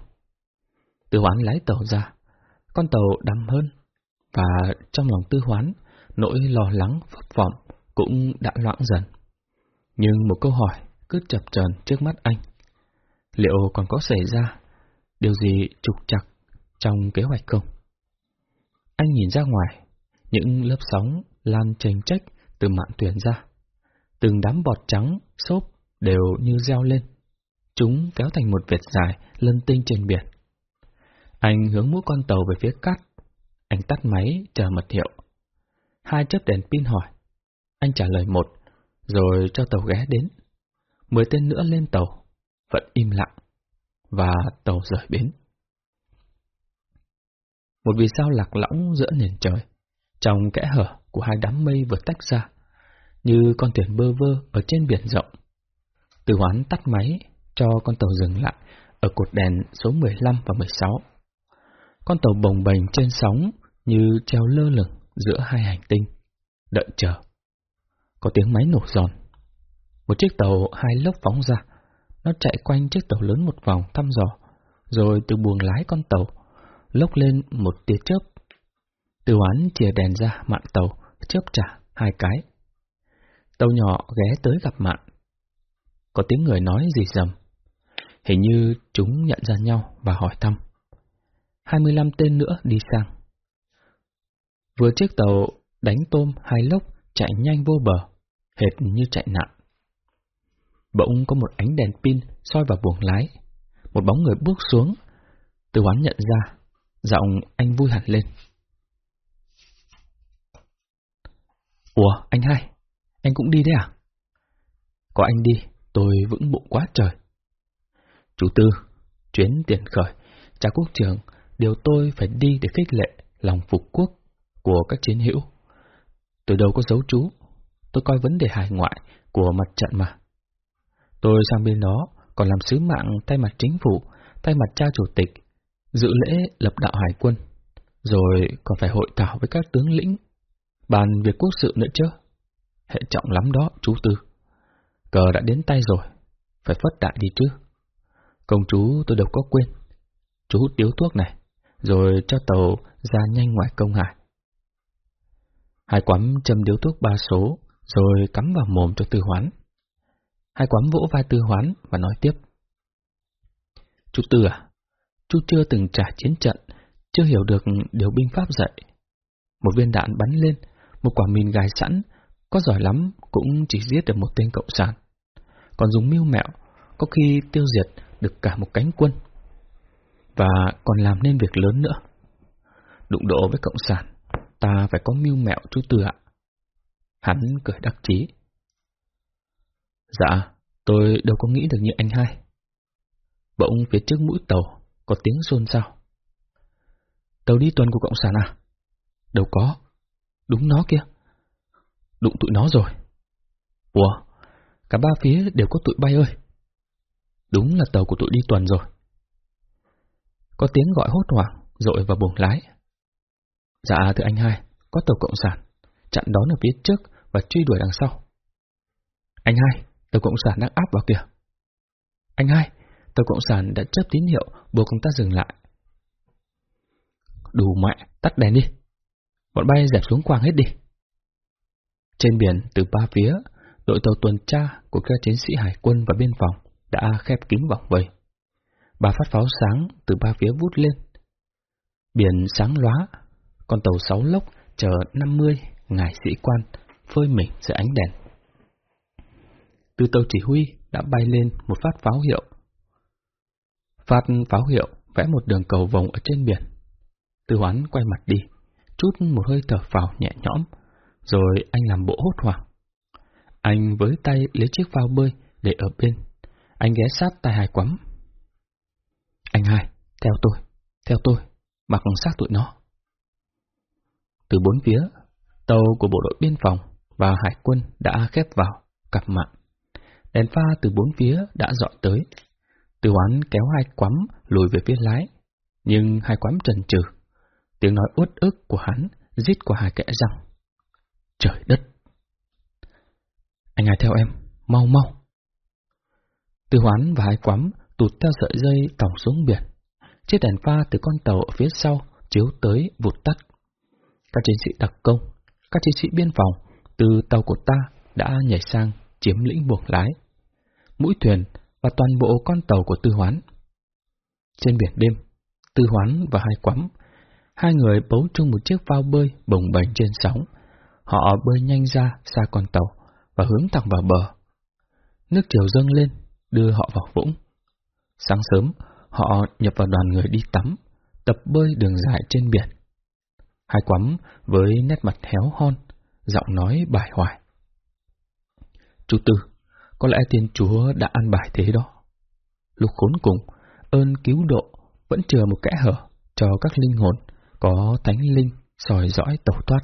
Tư hoán lái tàu ra, con tàu đắm hơn, và trong lòng tư hoán, nỗi lo lắng, phập vọng cũng đã loãng dần. Nhưng một câu hỏi cứ chập chờn trước mắt anh. Liệu còn có xảy ra điều gì trục chặt trong kế hoạch không? Anh nhìn ra ngoài, những lớp sóng lan chênh trách từ mạn tuyển ra. Từng đám bọt trắng, xốp đều như reo lên. Chúng kéo thành một vệt dài, lân tinh trên biển. Anh hướng mũi con tàu về phía cát. Anh tắt máy, chờ mật hiệu. Hai chớp đèn pin hỏi. Anh trả lời một, rồi cho tàu ghé đến. Mười tên nữa lên tàu, vẫn im lặng, và tàu rời bến. Một vì sao lạc lõng giữa nền trời, trong kẽ hở của hai đám mây vừa tách ra, như con thuyền bơ vơ ở trên biển rộng. Từ hoán tắt máy, cho con tàu dừng lại ở cột đèn số 15 và 16. Con tàu bồng bềnh trên sóng như treo lơ lửng giữa hai hành tinh. đợi chờ. Có tiếng máy nổ giòn. Một chiếc tàu hai lốc phóng ra, nó chạy quanh chiếc tàu lớn một vòng thăm dò, rồi từ buồng lái con tàu, lốc lên một tia chớp. Từ oán chìa đèn ra mạn tàu, chớp trả hai cái. Tàu nhỏ ghé tới gặp mạn. Có tiếng người nói gì dầm. Hình như chúng nhận ra nhau và hỏi thăm. 25 tên nữa đi sang. Vừa chiếc tàu đánh tôm hai lốc chạy nhanh vô bờ, hệt như chạy nạn. Bỗng có một ánh đèn pin soi vào buồng lái. Một bóng người bước xuống. Từ hoán nhận ra, giọng anh vui hẳn lên. Ủa, anh hai, anh cũng đi đấy à? Có anh đi, tôi vững bụng quá trời. Chủ tư, chuyến tiền khởi, cha quốc trường, điều tôi phải đi để khích lệ lòng phục quốc của các chiến hữu. Tôi đâu có giấu chú, tôi coi vấn đề hải ngoại của mặt trận mà. Tôi sang bên đó còn làm sứ mạng thay mặt chính phủ, thay mặt cha chủ tịch, dự lễ lập đạo hải quân, rồi còn phải hội thảo với các tướng lĩnh, bàn việc quốc sự nữa chứ. Hệ trọng lắm đó, chú Tư. Cờ đã đến tay rồi, phải phất đại đi chứ. Công chú tôi đâu có quên. Chú hút điếu thuốc này, rồi cho tàu ra nhanh ngoài công hải. Hai quắm châm điếu thuốc ba số, rồi cắm vào mồm cho tư hoán. Hai quắm vỗ vai tư hoán và nói tiếp. Chú Tư à, chú chưa từng trả chiến trận, chưa hiểu được điều binh pháp dạy. Một viên đạn bắn lên, một quả mìn gài sẵn, có giỏi lắm cũng chỉ giết được một tên cộng sản. Còn dùng mưu mẹo, có khi tiêu diệt được cả một cánh quân. Và còn làm nên việc lớn nữa. Đụng độ với cộng sản, ta phải có mưu mẹo chú Tư ạ. Hắn cười đắc chí. Dạ, tôi đâu có nghĩ được như anh hai. Bỗng phía trước mũi tàu có tiếng xôn xao. Tàu đi tuần của Cộng sản à? Đâu có. Đúng nó kia. Đụng tụi nó rồi. Ủa, cả ba phía đều có tụi bay ơi. Đúng là tàu của tụi đi tuần rồi. Có tiếng gọi hốt hoảng, rội vào buồng lái. Dạ thưa anh hai, có tàu Cộng sản, chặn đón ở phía trước và truy đuổi đằng sau. Anh hai, tàu Cộng sản đang áp vào kìa. Anh hai, tàu Cộng sản đã chấp tín hiệu buộc công ta dừng lại. Đủ mẹ, tắt đèn đi. Bọn bay dẹp xuống quang hết đi. Trên biển, từ ba phía, đội tàu tuần tra của các chiến sĩ hải quân và biên phòng đã khép kín vòng vây. Ba phát pháo sáng từ ba phía vút lên. Biển sáng lóa, con tàu sáu lốc chờ 50 ngài sĩ quan phơi mình dưới ánh đèn. Từ tàu chỉ huy đã bay lên một phát pháo hiệu. Phát pháo hiệu vẽ một đường cầu vòng ở trên biển. Tư hoán quay mặt đi, chút một hơi thở phào nhẹ nhõm, rồi anh làm bộ hốt hoảng. Anh với tay lấy chiếc phao bơi để ở bên. Anh ghé sát tay hai quắm. Anh hai, theo tôi, theo tôi, mặc sát tụi nó. Từ bốn phía, tàu của bộ đội biên phòng và hải quân đã khép vào, cặp mạng. Đèn pha từ bốn phía đã dọi tới. Tư oán kéo hai quắm lùi về phía lái, nhưng hai quắm trần trừ. Tiếng nói uất ức của hắn rít qua hai kẽ răng. Trời đất! Anh ai theo em, mau mau! Tư hoán và hai quắm tụt theo sợi dây tòng xuống biển. Chiếc đèn pha từ con tàu ở phía sau chiếu tới vụt tắt. Các chiến sĩ đặc công, các chiến sĩ biên phòng từ tàu của ta đã nhảy sang chiếm lĩnh buồng lái. Mũi thuyền và toàn bộ con tàu của Tư Hoán. Trên biển đêm, Tư Hoán và hai quắm, hai người bấu chung một chiếc phao bơi bồng bềnh trên sóng. Họ bơi nhanh ra xa con tàu và hướng thẳng vào bờ. Nước chiều dâng lên, đưa họ vào vũng. Sáng sớm, họ nhập vào đoàn người đi tắm, tập bơi đường dài trên biển. Hai quắm với nét mặt héo hon, giọng nói bài hoài. Chú Tư, có lẽ tiên Chúa đã an bài thế đó. Lúc khốn cùng, ơn cứu độ vẫn chờ một kẽ hở cho các linh hồn có thánh linh soi dõi tẩu thoát.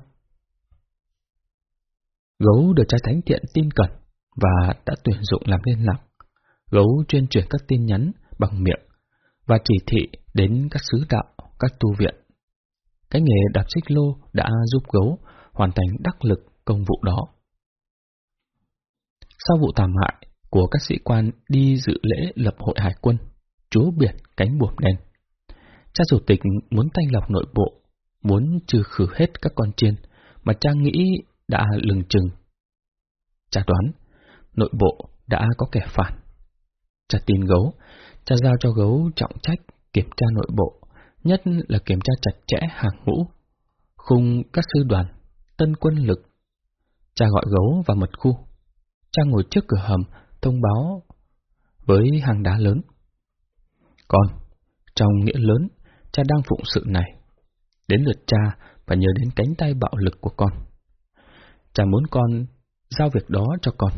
Gấu được cha thánh thiện tin cẩn và đã tuyển dụng làm liên lạc. Gấu chuyên chuyển các tin nhắn bằng miệng và chỉ thị đến các sứ đạo, các tu viện. Cái nghề đạp xích lô đã giúp gấu hoàn thành đắc lực công vụ đó. Sau vụ thảm hại của các sĩ quan đi dự lễ lập hội hải quân, chúa biển cánh buồm đen, cha chủ tịch muốn thanh lọc nội bộ, muốn trừ khử hết các con chiên mà cha nghĩ đã lừng chừng. Cha đoán, nội bộ đã có kẻ phản. Cha tin gấu, cha giao cho gấu trọng trách kiểm tra nội bộ, nhất là kiểm tra chặt chẽ hàng ngũ, khung các sư đoàn, tân quân lực. Cha gọi gấu vào mật khu. Cha ngồi trước cửa hầm, thông báo với hàng đá lớn. Con, trong nghĩa lớn, cha đang phụng sự này. Đến lượt cha và nhớ đến cánh tay bạo lực của con. Cha muốn con giao việc đó cho con.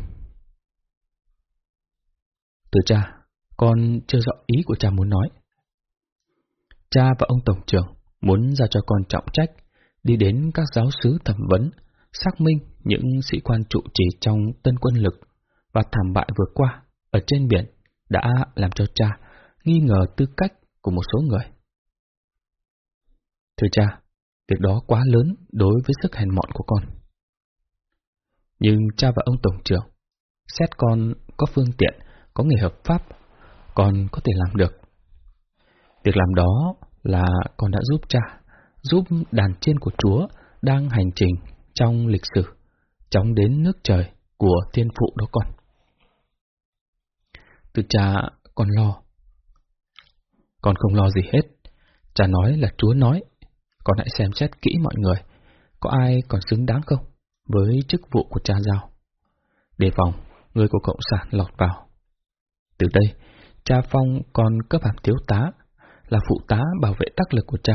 Từ cha, con chưa rõ ý của cha muốn nói. Cha và ông Tổng trưởng muốn ra cho con trọng trách đi đến các giáo sứ thẩm vấn, xác minh những sĩ quan trụ trì trong tân quân lực và thảm bại vừa qua ở trên biển đã làm cho cha nghi ngờ tư cách của một số người. Thưa cha, việc đó quá lớn đối với sức hèn mọn của con. Nhưng cha và ông Tổng trưởng, xét con có phương tiện, có nghề hợp pháp, con có thể làm được. Việc làm đó là con đã giúp cha, giúp đàn chiên của Chúa đang hành trình trong lịch sử, chóng đến nước trời của thiên phụ đó con. Từ cha, con lo. Con không lo gì hết. Cha nói là Chúa nói. Con hãy xem xét kỹ mọi người. Có ai còn xứng đáng không? Với chức vụ của cha giao. Đề phòng, người của Cộng sản lọt vào. Từ đây, cha Phong còn cấp hàm thiếu tá, là phụ tá bảo vệ tác lực của cha.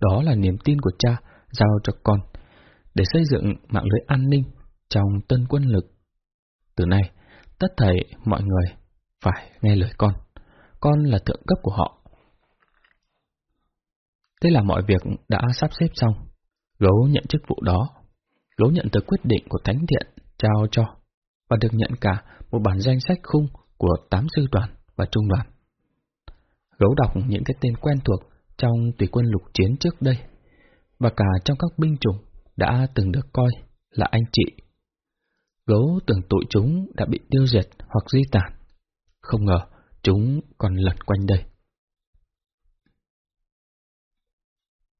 Đó là niềm tin của cha giao cho con, để xây dựng mạng lưới an ninh trong tân quân lực. Từ nay, tất thảy mọi người phải nghe lời con. Con là thượng cấp của họ. Thế là mọi việc đã sắp xếp xong. Gấu nhận chức vụ đó. Gấu nhận từ quyết định của Thánh Điện trao cho và được nhận cả một bản danh sách khung của tám sư đoàn và trung đoàn. Gấu đọc những cái tên quen thuộc trong tùy quân lục chiến trước đây và cả trong các binh chủng đã từng được coi là anh chị. Gấu tưởng tụi chúng đã bị tiêu diệt hoặc di tản. Không ngờ chúng còn lật quanh đây.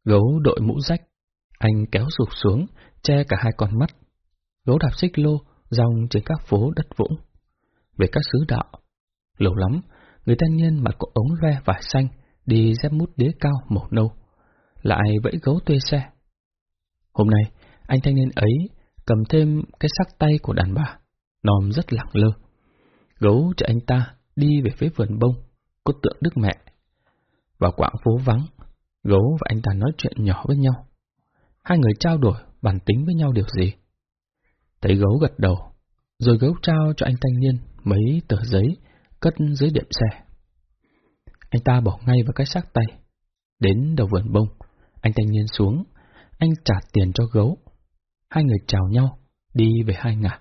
Gấu đội mũ rách, anh kéo sụp xuống, che cả hai con mắt. Gấu đạp xích lô, rong trên các phố đất vũng. Về các xứ đạo, lâu lắm, người thanh niên mặc có ống loe vải xanh, đi dép mút đế cao màu nâu, lại vẫy gấu thuê xe. Hôm nay, anh thanh niên ấy cầm thêm cái sắc tay của đàn bà, nòm rất lặng lơ. Gấu cho anh ta đi về phía vườn bông, có tượng Đức Mẹ. Vào quảng phố vắng, gấu và anh ta nói chuyện nhỏ với nhau. Hai người trao đổi bản tính với nhau điều gì. Thấy gấu gật đầu, rồi gấu trao cho anh thanh niên mấy tờ giấy cất dưới đệm xe. Anh ta bỏ ngay vào cái xác tay. Đến đầu vườn bông, anh thanh niên xuống, anh trả tiền cho gấu. Hai người chào nhau, đi về hai ngả.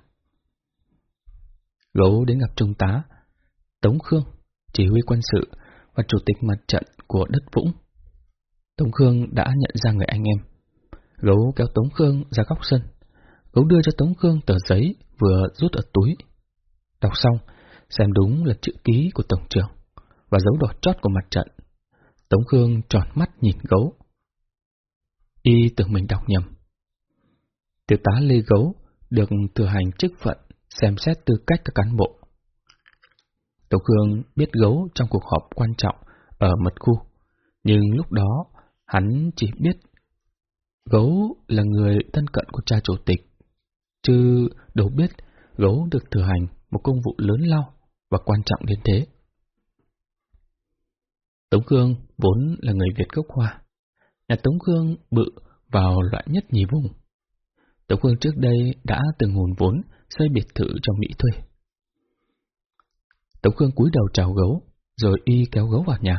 Gấu đến gặp trung tá, Tống Khương, chỉ huy quân sự và chủ tịch mặt trận của đất Vũng. Tống Khương đã nhận ra người anh em. Gấu kéo Tống Khương ra góc sân. Gấu đưa cho Tống Khương tờ giấy vừa rút ở túi. Đọc xong, xem đúng là chữ ký của Tổng trưởng và dấu đỏ chót của mặt trận. Tống Khương tròn mắt nhìn gấu. Y tưởng mình đọc nhầm. Tiểu tá Lê Gấu được thừa hành chức phận xem xét tư cách các cán bộ. Tống Khương biết gấu trong cuộc họp quan trọng ở mật khu, nhưng lúc đó hắn chỉ biết gấu là người thân cận của cha chủ tịch, chứ đâu biết gấu được thừa hành một công vụ lớn lao và quan trọng đến thế. Tống Khương vốn là người Việt gốc Hoa là Tống Khương bự vào loại nhất nhì vùng. Tống Khương trước đây đã từng hồn vốn xây biệt thự trong Mỹ thuê. Tống Khương cúi đầu chào gấu, rồi y kéo gấu vào nhà.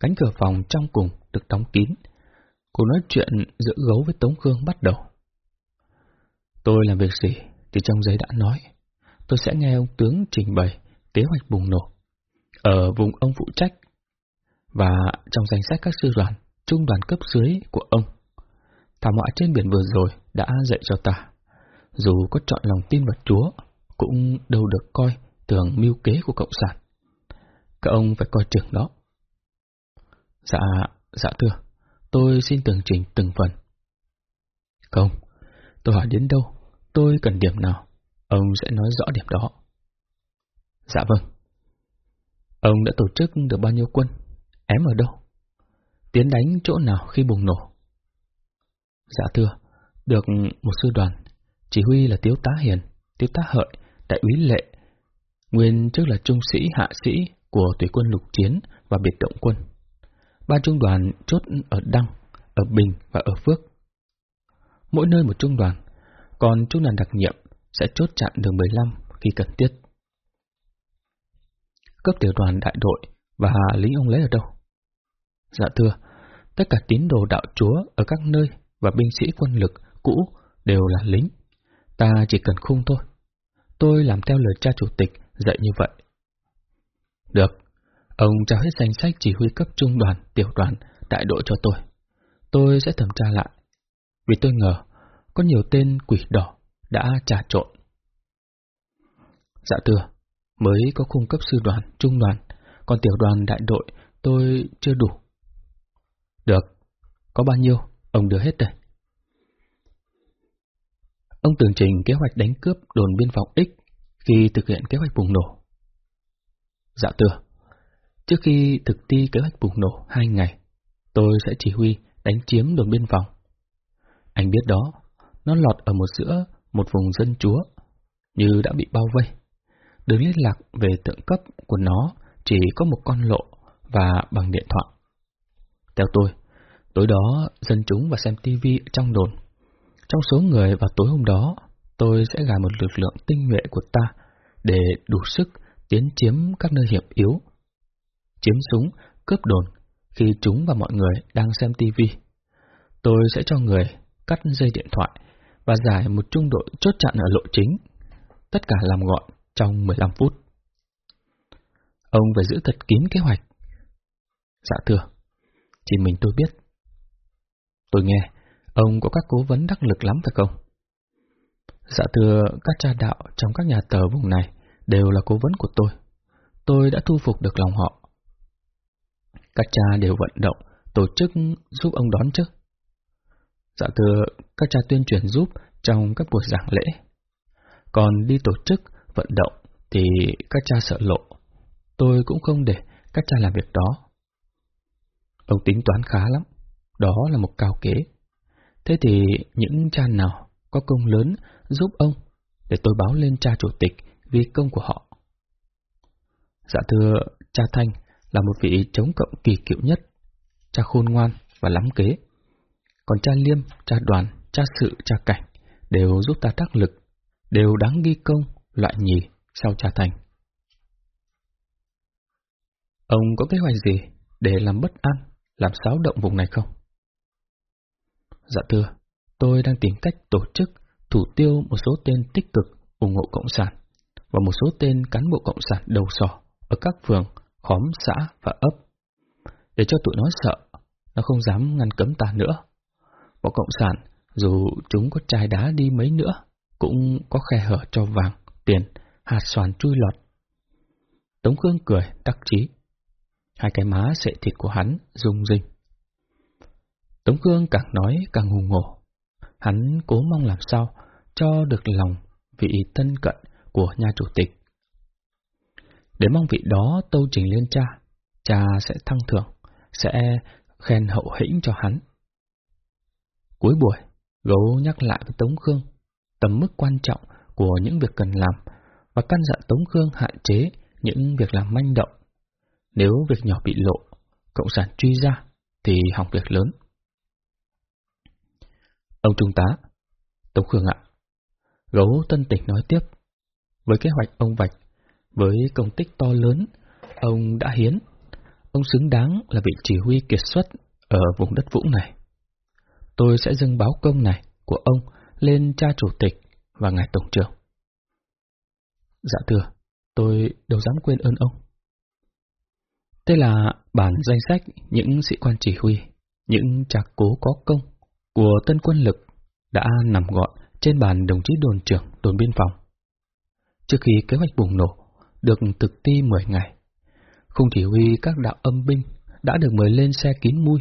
Cánh cửa phòng trong cùng được đóng kín. cô nói chuyện giữa gấu với Tống Khương bắt đầu. Tôi làm việc gì thì trong giấy đã nói. Tôi sẽ nghe ông tướng trình bày kế hoạch bùng nổ. Ở vùng ông phụ trách và trong danh sách các sư đoàn, trung đoàn cấp dưới của ông. thảm họa trên biển vừa rồi đã dạy cho ta. Dù có chọn lòng tin vào Chúa, cũng đâu được coi tưởng mưu kế của Cộng sản. Các ông phải coi chừng đó. Dạ, dạ thưa, tôi xin tường trình từng phần. Không, tôi hỏi đến đâu, tôi cần điểm nào, ông sẽ nói rõ điểm đó. Dạ vâng. Ông đã tổ chức được bao nhiêu quân? Ém ở đâu? Tiến đánh chỗ nào khi bùng nổ? Dạ thưa, được một sư đoàn, chỉ huy là Tiếu Tá Hiền, Tiếu Tá Hợi, Đại úy Lệ, nguyên trước là trung sĩ hạ sĩ của tùy quân lục chiến và biệt động quân. Ba trung đoàn chốt ở Đăng, ở Bình và ở Phước. Mỗi nơi một trung đoàn, còn trung đoàn đặc nhiệm sẽ chốt chặn đường 15 khi cần thiết. Cấp tiểu đoàn đại đội và lính ông lấy ở đâu? Dạ thưa, tất cả tín đồ đạo chúa ở các nơi và binh sĩ quân lực cũ đều là lính. Ta chỉ cần khung thôi. Tôi làm theo lời cha chủ tịch dạy như vậy. Được, ông trao hết danh sách chỉ huy cấp trung đoàn, tiểu đoàn, đại đội cho tôi. Tôi sẽ thẩm tra lại. Vì tôi ngờ, có nhiều tên quỷ đỏ đã trà trộn. Dạ thưa, mới có khung cấp sư đoàn, trung đoàn, còn tiểu đoàn đại đội tôi chưa đủ. Được, có bao nhiêu, ông đưa hết đây. Ông tường trình kế hoạch đánh cướp đồn biên phòng X khi thực hiện kế hoạch bùng nổ. Dạ thưa, trước khi thực thi kế hoạch bùng nổ hai ngày, tôi sẽ chỉ huy đánh chiếm đồn biên phòng. Anh biết đó, nó lọt ở một giữa một vùng dân chúa, như đã bị bao vây. Đường liên lạc về thượng cấp của nó chỉ có một con lộ và bằng điện thoại. Theo tôi, tối đó dân chúng và xem tivi trong đồn. Trong số người vào tối hôm đó, tôi sẽ gài một lực lượng tinh nhuệ của ta để đủ sức tiến chiếm các nơi hiểm yếu. Chiếm súng, cướp đồn khi chúng và mọi người đang xem tivi. Tôi sẽ cho người cắt dây điện thoại và giải một trung đội chốt chặn ở lộ chính. Tất cả làm gọn trong 15 phút. Ông phải giữ thật kín kế hoạch. Dạ thưa, chỉ mình tôi biết. Tôi nghe, ông có các cố vấn đắc lực lắm phải không? Dạ thưa, các cha đạo trong các nhà tờ vùng này đều là cố vấn của tôi. Tôi đã thu phục được lòng họ. Các cha đều vận động, tổ chức giúp ông đón chứ. Dạ thưa, các cha tuyên truyền giúp trong các buổi giảng lễ. Còn đi tổ chức, vận động thì các cha sợ lộ. Tôi cũng không để các cha làm việc đó. Ông tính toán khá lắm, đó là một cao kế. Thế thì những cha nào có công lớn giúp ông để tôi báo lên cha chủ tịch vì công của họ. Dạ thưa, cha Thanh là một vị chống cộng kỳ cựu nhất, cha khôn ngoan và lắm kế. Còn cha Liêm, cha Đoàn, cha Sự, cha Cảnh đều giúp ta tác lực, đều đáng ghi công, loại nhì sau cha Thanh. Ông có kế hoạch gì để làm bất an, làm xáo động vùng này không? Dạ thưa, tôi đang tìm cách tổ chức thủ tiêu một số tên tích cực ủng hộ Cộng sản và một số tên cán bộ Cộng sản đầu sỏ ở các phường, khóm, xã và ấp, để cho tụi nó sợ, nó không dám ngăn cấm ta nữa. Bọn Cộng sản, dù chúng có chai đá đi mấy nữa, cũng có khe hở cho vàng, tiền, hạt xoàn chui lọt. Tống Khương cười, đắc chí. Hai cái má sệ thịt của hắn rung rinh. Tống Khương càng nói càng hùng ngổ. Hắn cố mong làm sao cho được lòng vị thân cận của nhà chủ tịch. Để mong vị đó tâu trình lên cha, cha sẽ thăng thưởng, sẽ khen hậu hĩnh cho hắn. Cuối buổi, gấu nhắc lại với Tống Khương tầm mức quan trọng của những việc cần làm và căn dặn Tống Khương hạn chế những việc làm manh động. Nếu việc nhỏ bị lộ, Cộng sản truy ra, thì hỏng việc lớn. Ông Trung tá, Tống Khương ạ, Gấu Tân tịch nói tiếp, với kế hoạch ông Vạch, với công tích to lớn, ông đã hiến, ông xứng đáng là vị chỉ huy kiệt xuất ở vùng đất vũng này. Tôi sẽ dâng báo công này của ông lên cha chủ tịch và ngài tổng trưởng. Dạ thưa, tôi đâu dám quên ơn ông. Đây là bản danh sách những sĩ quan chỉ huy, những trạc cố có công của tân quân lực đã nằm gọn trên bàn đồng chí đồn trưởng đồn biên phòng. Trước khi kế hoạch bùng nổ được thực thi 10 ngày, không chỉ huy các đạo âm binh đã được mời lên xe kín mui.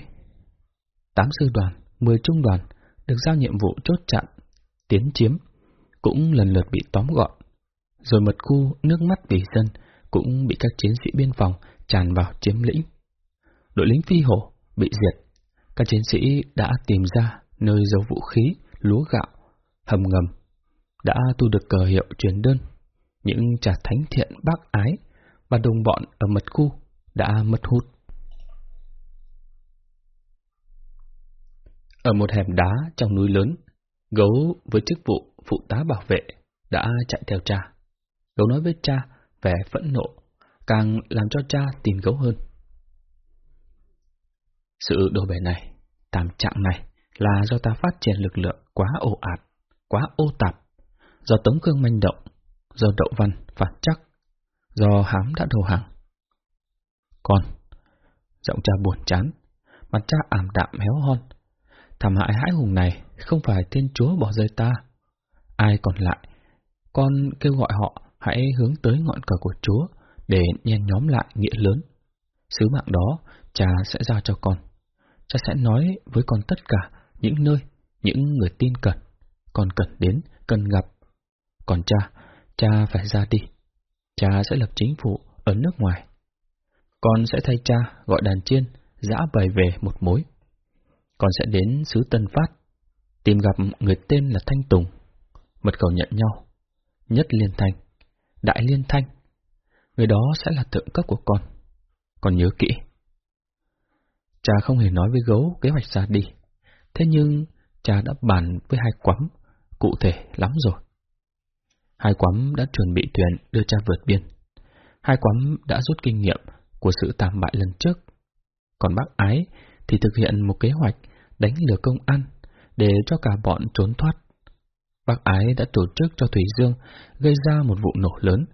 Tám sư đoàn, 10 trung đoàn được giao nhiệm vụ chốt chặn, tiến chiếm, cũng lần lượt bị tóm gọn. Rồi mật khu nước mắt vì dân cũng bị các chiến sĩ biên phòng tràn vào chiếm lĩnh. Đội lính phi hổ bị diệt, các chiến sĩ đã tìm ra nơi giấu vũ khí, lúa gạo, hầm ngầm, đã thu được cờ hiệu truyền đơn. Những trà thánh thiện bác ái và đồng bọn ở mật khu đã mất hút. Ở một hẻm đá trong núi lớn, gấu với chức vụ phụ tá bảo vệ đã chạy theo cha. Gấu nói với cha vẻ phẫn nộ, càng làm cho cha tìm gấu hơn. Sự đổ bể này, tạm trạng này là do ta phát triển lực lượng quá ồ ạt, quá ô tạp, do Tống Cương manh động, do Đậu Văn phản chắc, do Hám đã đầu hàng. Con, giọng cha buồn chán, mặt cha ảm đạm héo hon. Thảm hại hãi hùng này không phải thiên chúa bỏ rơi ta. Ai còn lại, con kêu gọi họ hãy hướng tới ngọn cờ của chúa để nhen nhóm lại nghĩa lớn. Sứ mạng đó cha sẽ giao cho con. Cha sẽ nói với con tất cả những nơi, những người tin cần, còn cần đến, cần gặp. Còn cha, cha phải ra đi. Cha sẽ lập chính phủ ở nước ngoài. Con sẽ thay cha gọi đàn chiên, dã bày về một mối. Con sẽ đến xứ Tân Phát, tìm gặp người tên là Thanh Tùng, mật khẩu nhận nhau, nhất liên thanh, đại liên thanh. Người đó sẽ là thượng cấp của con. Con nhớ kỹ. Cha không hề nói với gấu kế hoạch ra đi. Thế nhưng, cha đã bàn với hai quắm, cụ thể lắm rồi. Hai quắm đã chuẩn bị thuyền đưa cha vượt biên. Hai quắm đã rút kinh nghiệm của sự tạm bại lần trước. Còn bác ái thì thực hiện một kế hoạch đánh lừa công an để cho cả bọn trốn thoát. Bác ái đã tổ chức cho Thủy Dương gây ra một vụ nổ lớn.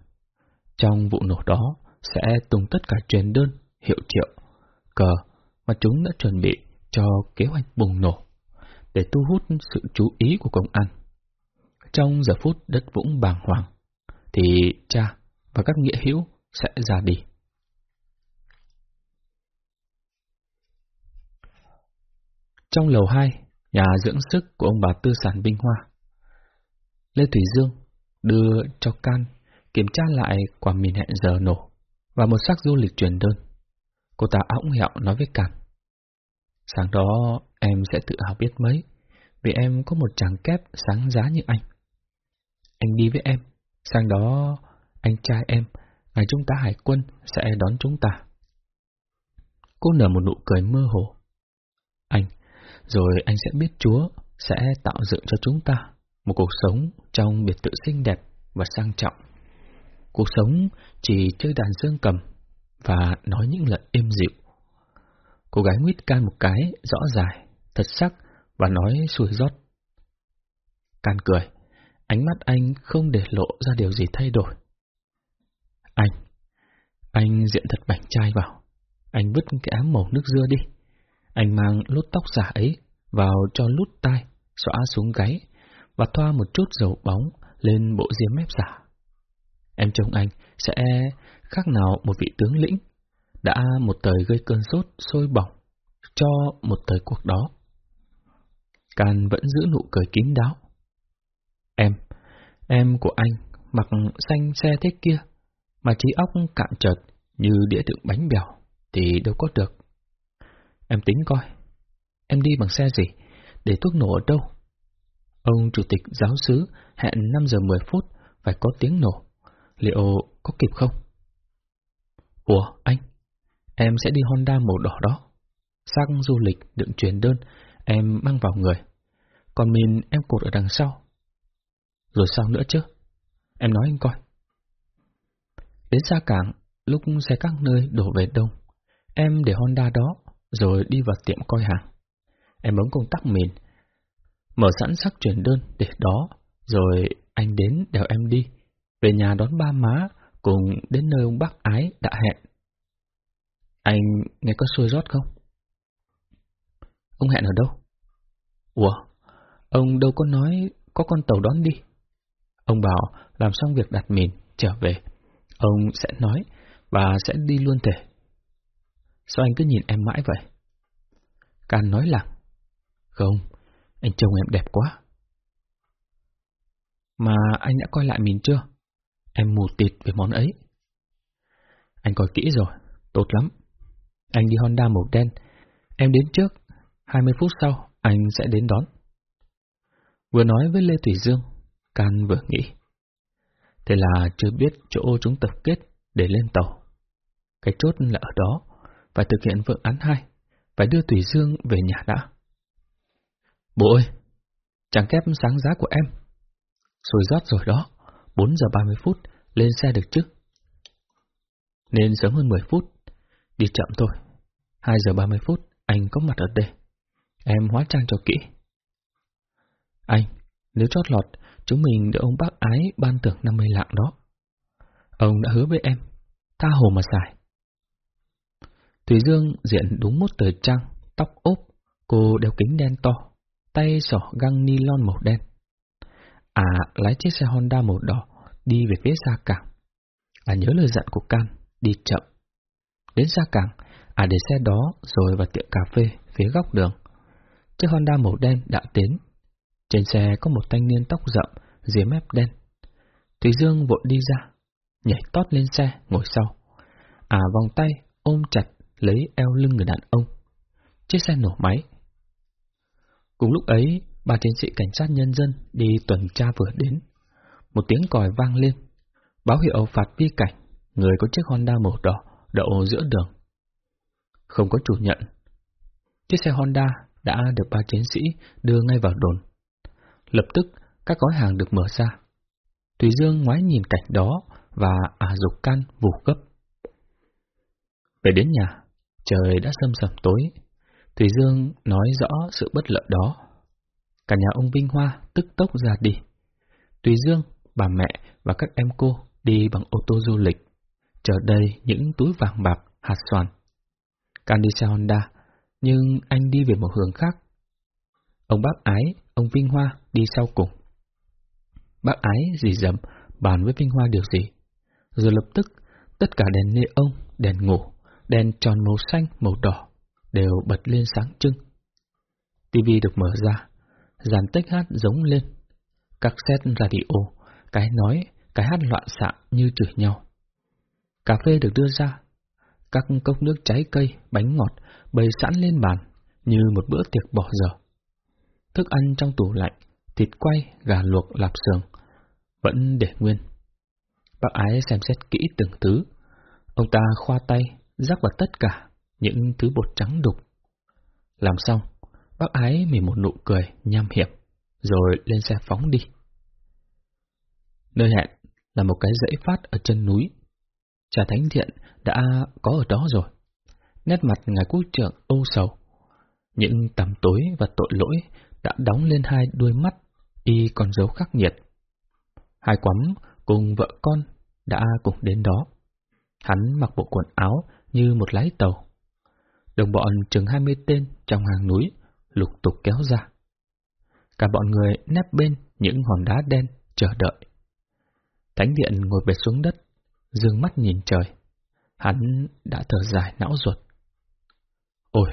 Trong vụ nổ đó sẽ tung tất cả truyền đơn, hiệu triệu, cờ mà chúng đã chuẩn bị cho kế hoạch bùng nổ để thu hút sự chú ý của công an. Trong giờ phút đất vũng bàng hoàng, thì cha và các nghĩa hữu sẽ ra đi. Trong lầu 2, nhà dưỡng sức của ông bà Tư Sản Vinh Hoa, Lê Thủy Dương đưa cho Can kiểm tra lại quả mìn hẹn giờ nổ và một xác du lịch truyền đơn. Cô ta ống hẹo nói với Can. Sáng đó em sẽ tự hào biết mấy, vì em có một chàng kép sáng giá như anh. Anh đi với em, sang đó anh trai em, ngày chúng ta hải quân sẽ đón chúng ta. Cô nở một nụ cười mơ hồ. Anh, rồi anh sẽ biết Chúa sẽ tạo dựng cho chúng ta một cuộc sống trong biệt tự xinh đẹp và sang trọng. Cuộc sống chỉ chơi đàn dương cầm và nói những lời êm dịu. Cô gái nguyết can một cái rõ dài, thật sắc và nói xuôi rót. Can cười, ánh mắt anh không để lộ ra điều gì thay đổi. Anh, anh diện thật bảnh trai vào. Anh vứt cái ám màu nước dưa đi. Anh mang lốt tóc giả ấy vào cho lút tai, xóa xuống gáy và thoa một chút dầu bóng lên bộ diêm mép giả. Em trông anh sẽ khác nào một vị tướng lĩnh, đã một thời gây cơn sốt sôi bỏng cho một thời cuộc đó. Can vẫn giữ nụ cười kín đáo. Em, em của anh, mặc xanh xe thế kia, mà trí óc cạn chợt như đĩa đựng bánh bèo, thì đâu có được. Em tính coi, em đi bằng xe gì, để thuốc nổ ở đâu? Ông chủ tịch giáo sứ hẹn 5 giờ 10 phút phải có tiếng nổ. Liệu có kịp không? Ủa, anh, em sẽ đi Honda màu đỏ đó. Xác du lịch đựng truyền đơn, em mang vào người. Còn mình em cột ở đằng sau. Rồi sao nữa chứ? Em nói anh coi. Đến xa cảng, lúc xe các nơi đổ về đông, em để Honda đó, rồi đi vào tiệm coi hàng. Em bấm công tắc mình, mở sẵn sắc chuyển đơn để đó, rồi anh đến đèo em đi, về nhà đón ba má, cùng đến nơi ông bác ái đã hẹn. Anh nghe có xôi rót không? Ông hẹn ở đâu? Ủa, ông đâu có nói có con tàu đón đi. Ông bảo làm xong việc đặt mìn, trở về. Ông sẽ nói và sẽ đi luôn thể. Sao anh cứ nhìn em mãi vậy? Can nói là, Không, anh trông em đẹp quá. Mà anh đã coi lại mình chưa? Em mù tịt về món ấy. Anh coi kỹ rồi, tốt lắm. Anh đi Honda màu đen. Em đến trước, 20 phút sau, anh sẽ đến đón. Vừa nói với Lê Thủy Dương, Can vừa nghĩ. Thế là chưa biết chỗ chúng tập kết để lên tàu. Cái chốt là ở đó, phải thực hiện phương án hai, phải đưa Thủy Dương về nhà đã. Bố ơi, chẳng kép sáng giá của em. Rồi rót rồi đó, 4 giờ 30 phút, lên xe được chứ. Nên sớm hơn 10 phút, đi chậm thôi. 2 giờ 30 phút, anh có mặt ở đây. Em hóa trang cho kỹ. Anh, nếu chót lọt, chúng mình được ông bác ái ban thưởng 50 lạng đó. Ông đã hứa với em, tha hồ mà xài. Thủy Dương diện đúng một tờ trang, tóc ốp, cô đeo kính đen to, tay sỏ găng nylon màu đen. À, lái chiếc xe Honda màu đỏ, đi về phía xa cảng. À nhớ lời dặn của Can, đi chậm. Đến xa cảng, à để xe đó rồi vào tiệm cà phê phía góc đường. Chiếc Honda màu đen đã tiến Trên xe có một thanh niên tóc rậm, dưới mép đen. Thủy Dương vội đi ra, nhảy tót lên xe, ngồi sau. À vòng tay, ôm chặt, lấy eo lưng người đàn ông. Chiếc xe nổ máy. Cùng lúc ấy, ba chiến sĩ cảnh sát nhân dân đi tuần tra vừa đến. Một tiếng còi vang lên, báo hiệu phạt vi cảnh, người có chiếc Honda màu đỏ đậu giữa đường. Không có chủ nhận. Chiếc xe Honda đã được ba chiến sĩ đưa ngay vào đồn. Lập tức, các gói hàng được mở ra. Tùy Dương ngoái nhìn cảnh đó và ả dục can vù gấp. Về đến nhà, trời đã sâm sầm tối. Tùy Dương nói rõ sự bất lợi đó. Cả nhà ông Vinh Hoa tức tốc ra đi. Tùy Dương, bà mẹ và các em cô đi bằng ô tô du lịch, Chở đầy những túi vàng bạc, hạt xoàn. Can đi xe Honda, nhưng anh đi về một hướng khác. Ông bác ái, ông Vinh Hoa đi sau cùng. Bác ái dì dầm bàn với Vinh Hoa điều gì. Rồi lập tức, tất cả đèn nê ông, đèn ngủ, đèn tròn màu xanh, màu đỏ, đều bật lên sáng trưng. TV được mở ra, dàn tích hát giống lên. Các set radio, cái nói, cái hát loạn xạ như chửi nhau. Cà phê được đưa ra, các cốc nước trái cây, bánh ngọt bày sẵn lên bàn như một bữa tiệc bỏ giờ. Thức ăn trong tủ lạnh, thịt quay, gà luộc, lạp sườn, vẫn để nguyên. Bác ái xem xét kỹ từng thứ. Ông ta khoa tay, rắc vào tất cả những thứ bột trắng đục. Làm xong, bác ái mỉm một nụ cười nham hiểm, rồi lên xe phóng đi. Nơi hẹn là một cái dãy phát ở chân núi. Trà Thánh Thiện đã có ở đó rồi. Nét mặt ngài quốc trưởng âu sầu. Những tầm tối và tội lỗi đã đóng lên hai đuôi mắt, y còn dấu khắc nghiệt. Hai quắm cùng vợ con đã cùng đến đó. Hắn mặc bộ quần áo như một lái tàu. Đồng bọn chừng hai mươi tên trong hàng núi lục tục kéo ra. Cả bọn người nép bên những hòn đá đen chờ đợi. Thánh điện ngồi bệt xuống đất, dương mắt nhìn trời. Hắn đã thở dài não ruột. Ôi,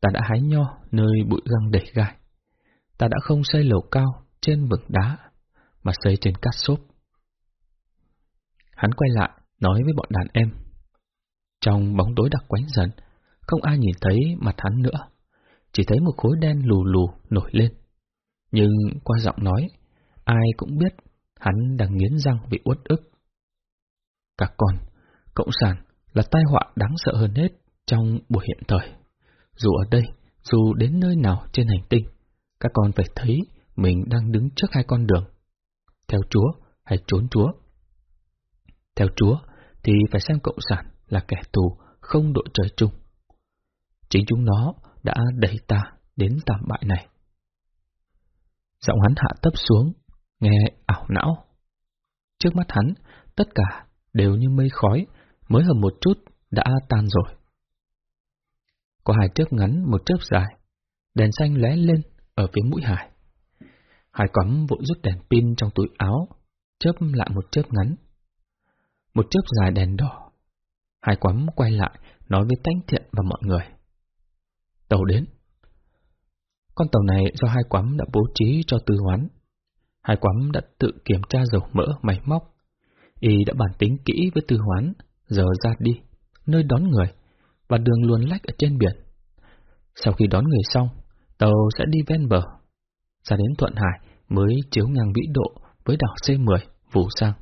ta đã hái nho nơi bụi găng đầy gai. Ta đã không xây lầu cao trên vực đá, mà xây trên cát xốp. Hắn quay lại, nói với bọn đàn em. Trong bóng tối đặc quánh dần, không ai nhìn thấy mặt hắn nữa, chỉ thấy một khối đen lù lù nổi lên. Nhưng qua giọng nói, ai cũng biết hắn đang nghiến răng vì uất ức. Các con, cộng sản là tai họa đáng sợ hơn hết trong buổi hiện thời. Dù ở đây, dù đến nơi nào trên hành tinh, các con phải thấy mình đang đứng trước hai con đường. Theo Chúa hay trốn Chúa. Theo Chúa thì phải xem Cộng sản là kẻ thù không đội trời chung. Chính chúng nó đã đẩy ta đến tạm bại này. Giọng hắn hạ tấp xuống, nghe ảo não. Trước mắt hắn, tất cả đều như mây khói, mới hầm một chút đã tan rồi. Có hai chớp ngắn một chớp dài, đèn xanh lóe lên ở phía mũi Hải. Hải quắm vội rút đèn pin trong túi áo, chớp lại một chớp ngắn. Một chớp dài đèn đỏ. Hải quắm quay lại, nói với Tánh Thiện và mọi người. Tàu đến. Con tàu này do hai quắm đã bố trí cho tư hoán. Hai quắm đã tự kiểm tra dầu mỡ, máy móc. Y đã bàn tính kỹ với tư hoán, giờ ra đi, nơi đón người, và đường luồn lách ở trên biển. Sau khi đón người xong, tàu sẽ đi ven bờ. Ra đến Thuận Hải mới chiếu ngang vĩ độ với đảo C10, Vũ Sang.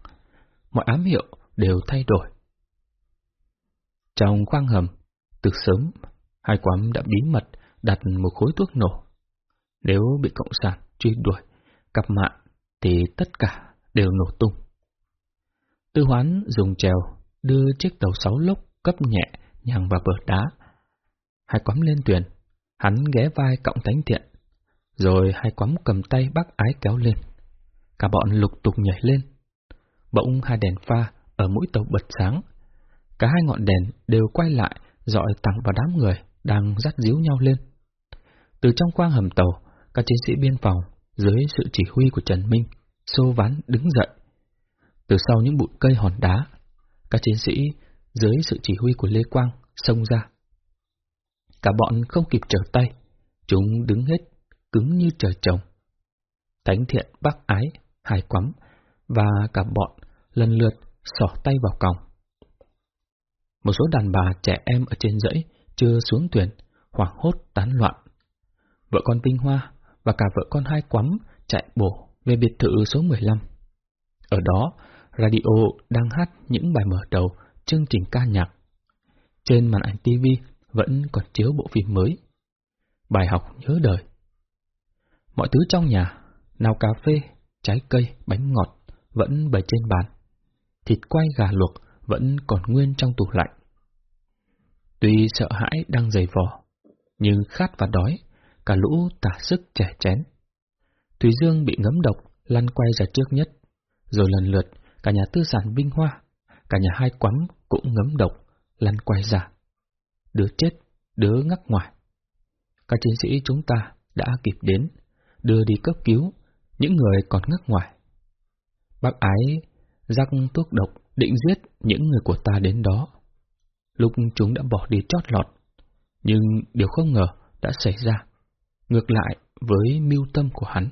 Mọi ám hiệu đều thay đổi. Trong khoang hầm, từ sớm, hai quắm đã bí mật đặt một khối thuốc nổ. Nếu bị Cộng sản truy đuổi, cặp mạng, thì tất cả đều nổ tung. Tư hoán dùng chèo, đưa chiếc tàu sáu lốc cấp nhẹ nhàng vào bờ đá. Hai quắm lên thuyền, hắn ghé vai cộng thánh thiện, rồi hai quắm cầm tay bác ái kéo lên. Cả bọn lục tục nhảy lên. Bỗng hai đèn pha ở mũi tàu bật sáng. Cả hai ngọn đèn đều quay lại, dọi thẳng vào đám người đang dắt díu nhau lên. Từ trong quang hầm tàu, các chiến sĩ biên phòng, dưới sự chỉ huy của Trần Minh, xô ván đứng dậy. Từ sau những bụi cây hòn đá, các chiến sĩ dưới sự chỉ huy của Lê Quang xông ra. Cả bọn không kịp trở tay, chúng đứng hết, cứng như trời trồng. Thánh thiện bác ái, hài quắm, và cả bọn lần lượt sỏ tay vào còng. Một số đàn bà trẻ em ở trên dãy chưa xuống thuyền, hoảng hốt tán loạn. Vợ con Vinh Hoa và cả vợ con hai quắm chạy bổ về biệt thự số 15. Ở đó, radio đang hát những bài mở đầu chương trình ca nhạc. Trên màn ảnh TV vẫn còn chiếu bộ phim mới. Bài học nhớ đời. Mọi thứ trong nhà, nào cà phê, trái cây, bánh ngọt, vẫn bày trên bàn. Thịt quay gà luộc vẫn còn nguyên trong tủ lạnh. Tuy sợ hãi đang dày vò, nhưng khát và đói, cả lũ tả sức trẻ chén. Thủy Dương bị ngấm độc, lăn quay ra trước nhất, rồi lần lượt cả nhà tư sản Vinh Hoa, cả nhà hai quắm cũng ngấm độc, lăn quay ra. Đứa chết, đứa ngắc ngoài. Các chiến sĩ chúng ta đã kịp đến, đưa đi cấp cứu những người còn ngắc ngoài. Bác ái rắc thuốc độc định giết những người của ta đến đó. Lúc chúng đã bỏ đi chót lọt, nhưng điều không ngờ đã xảy ra, ngược lại với mưu tâm của hắn.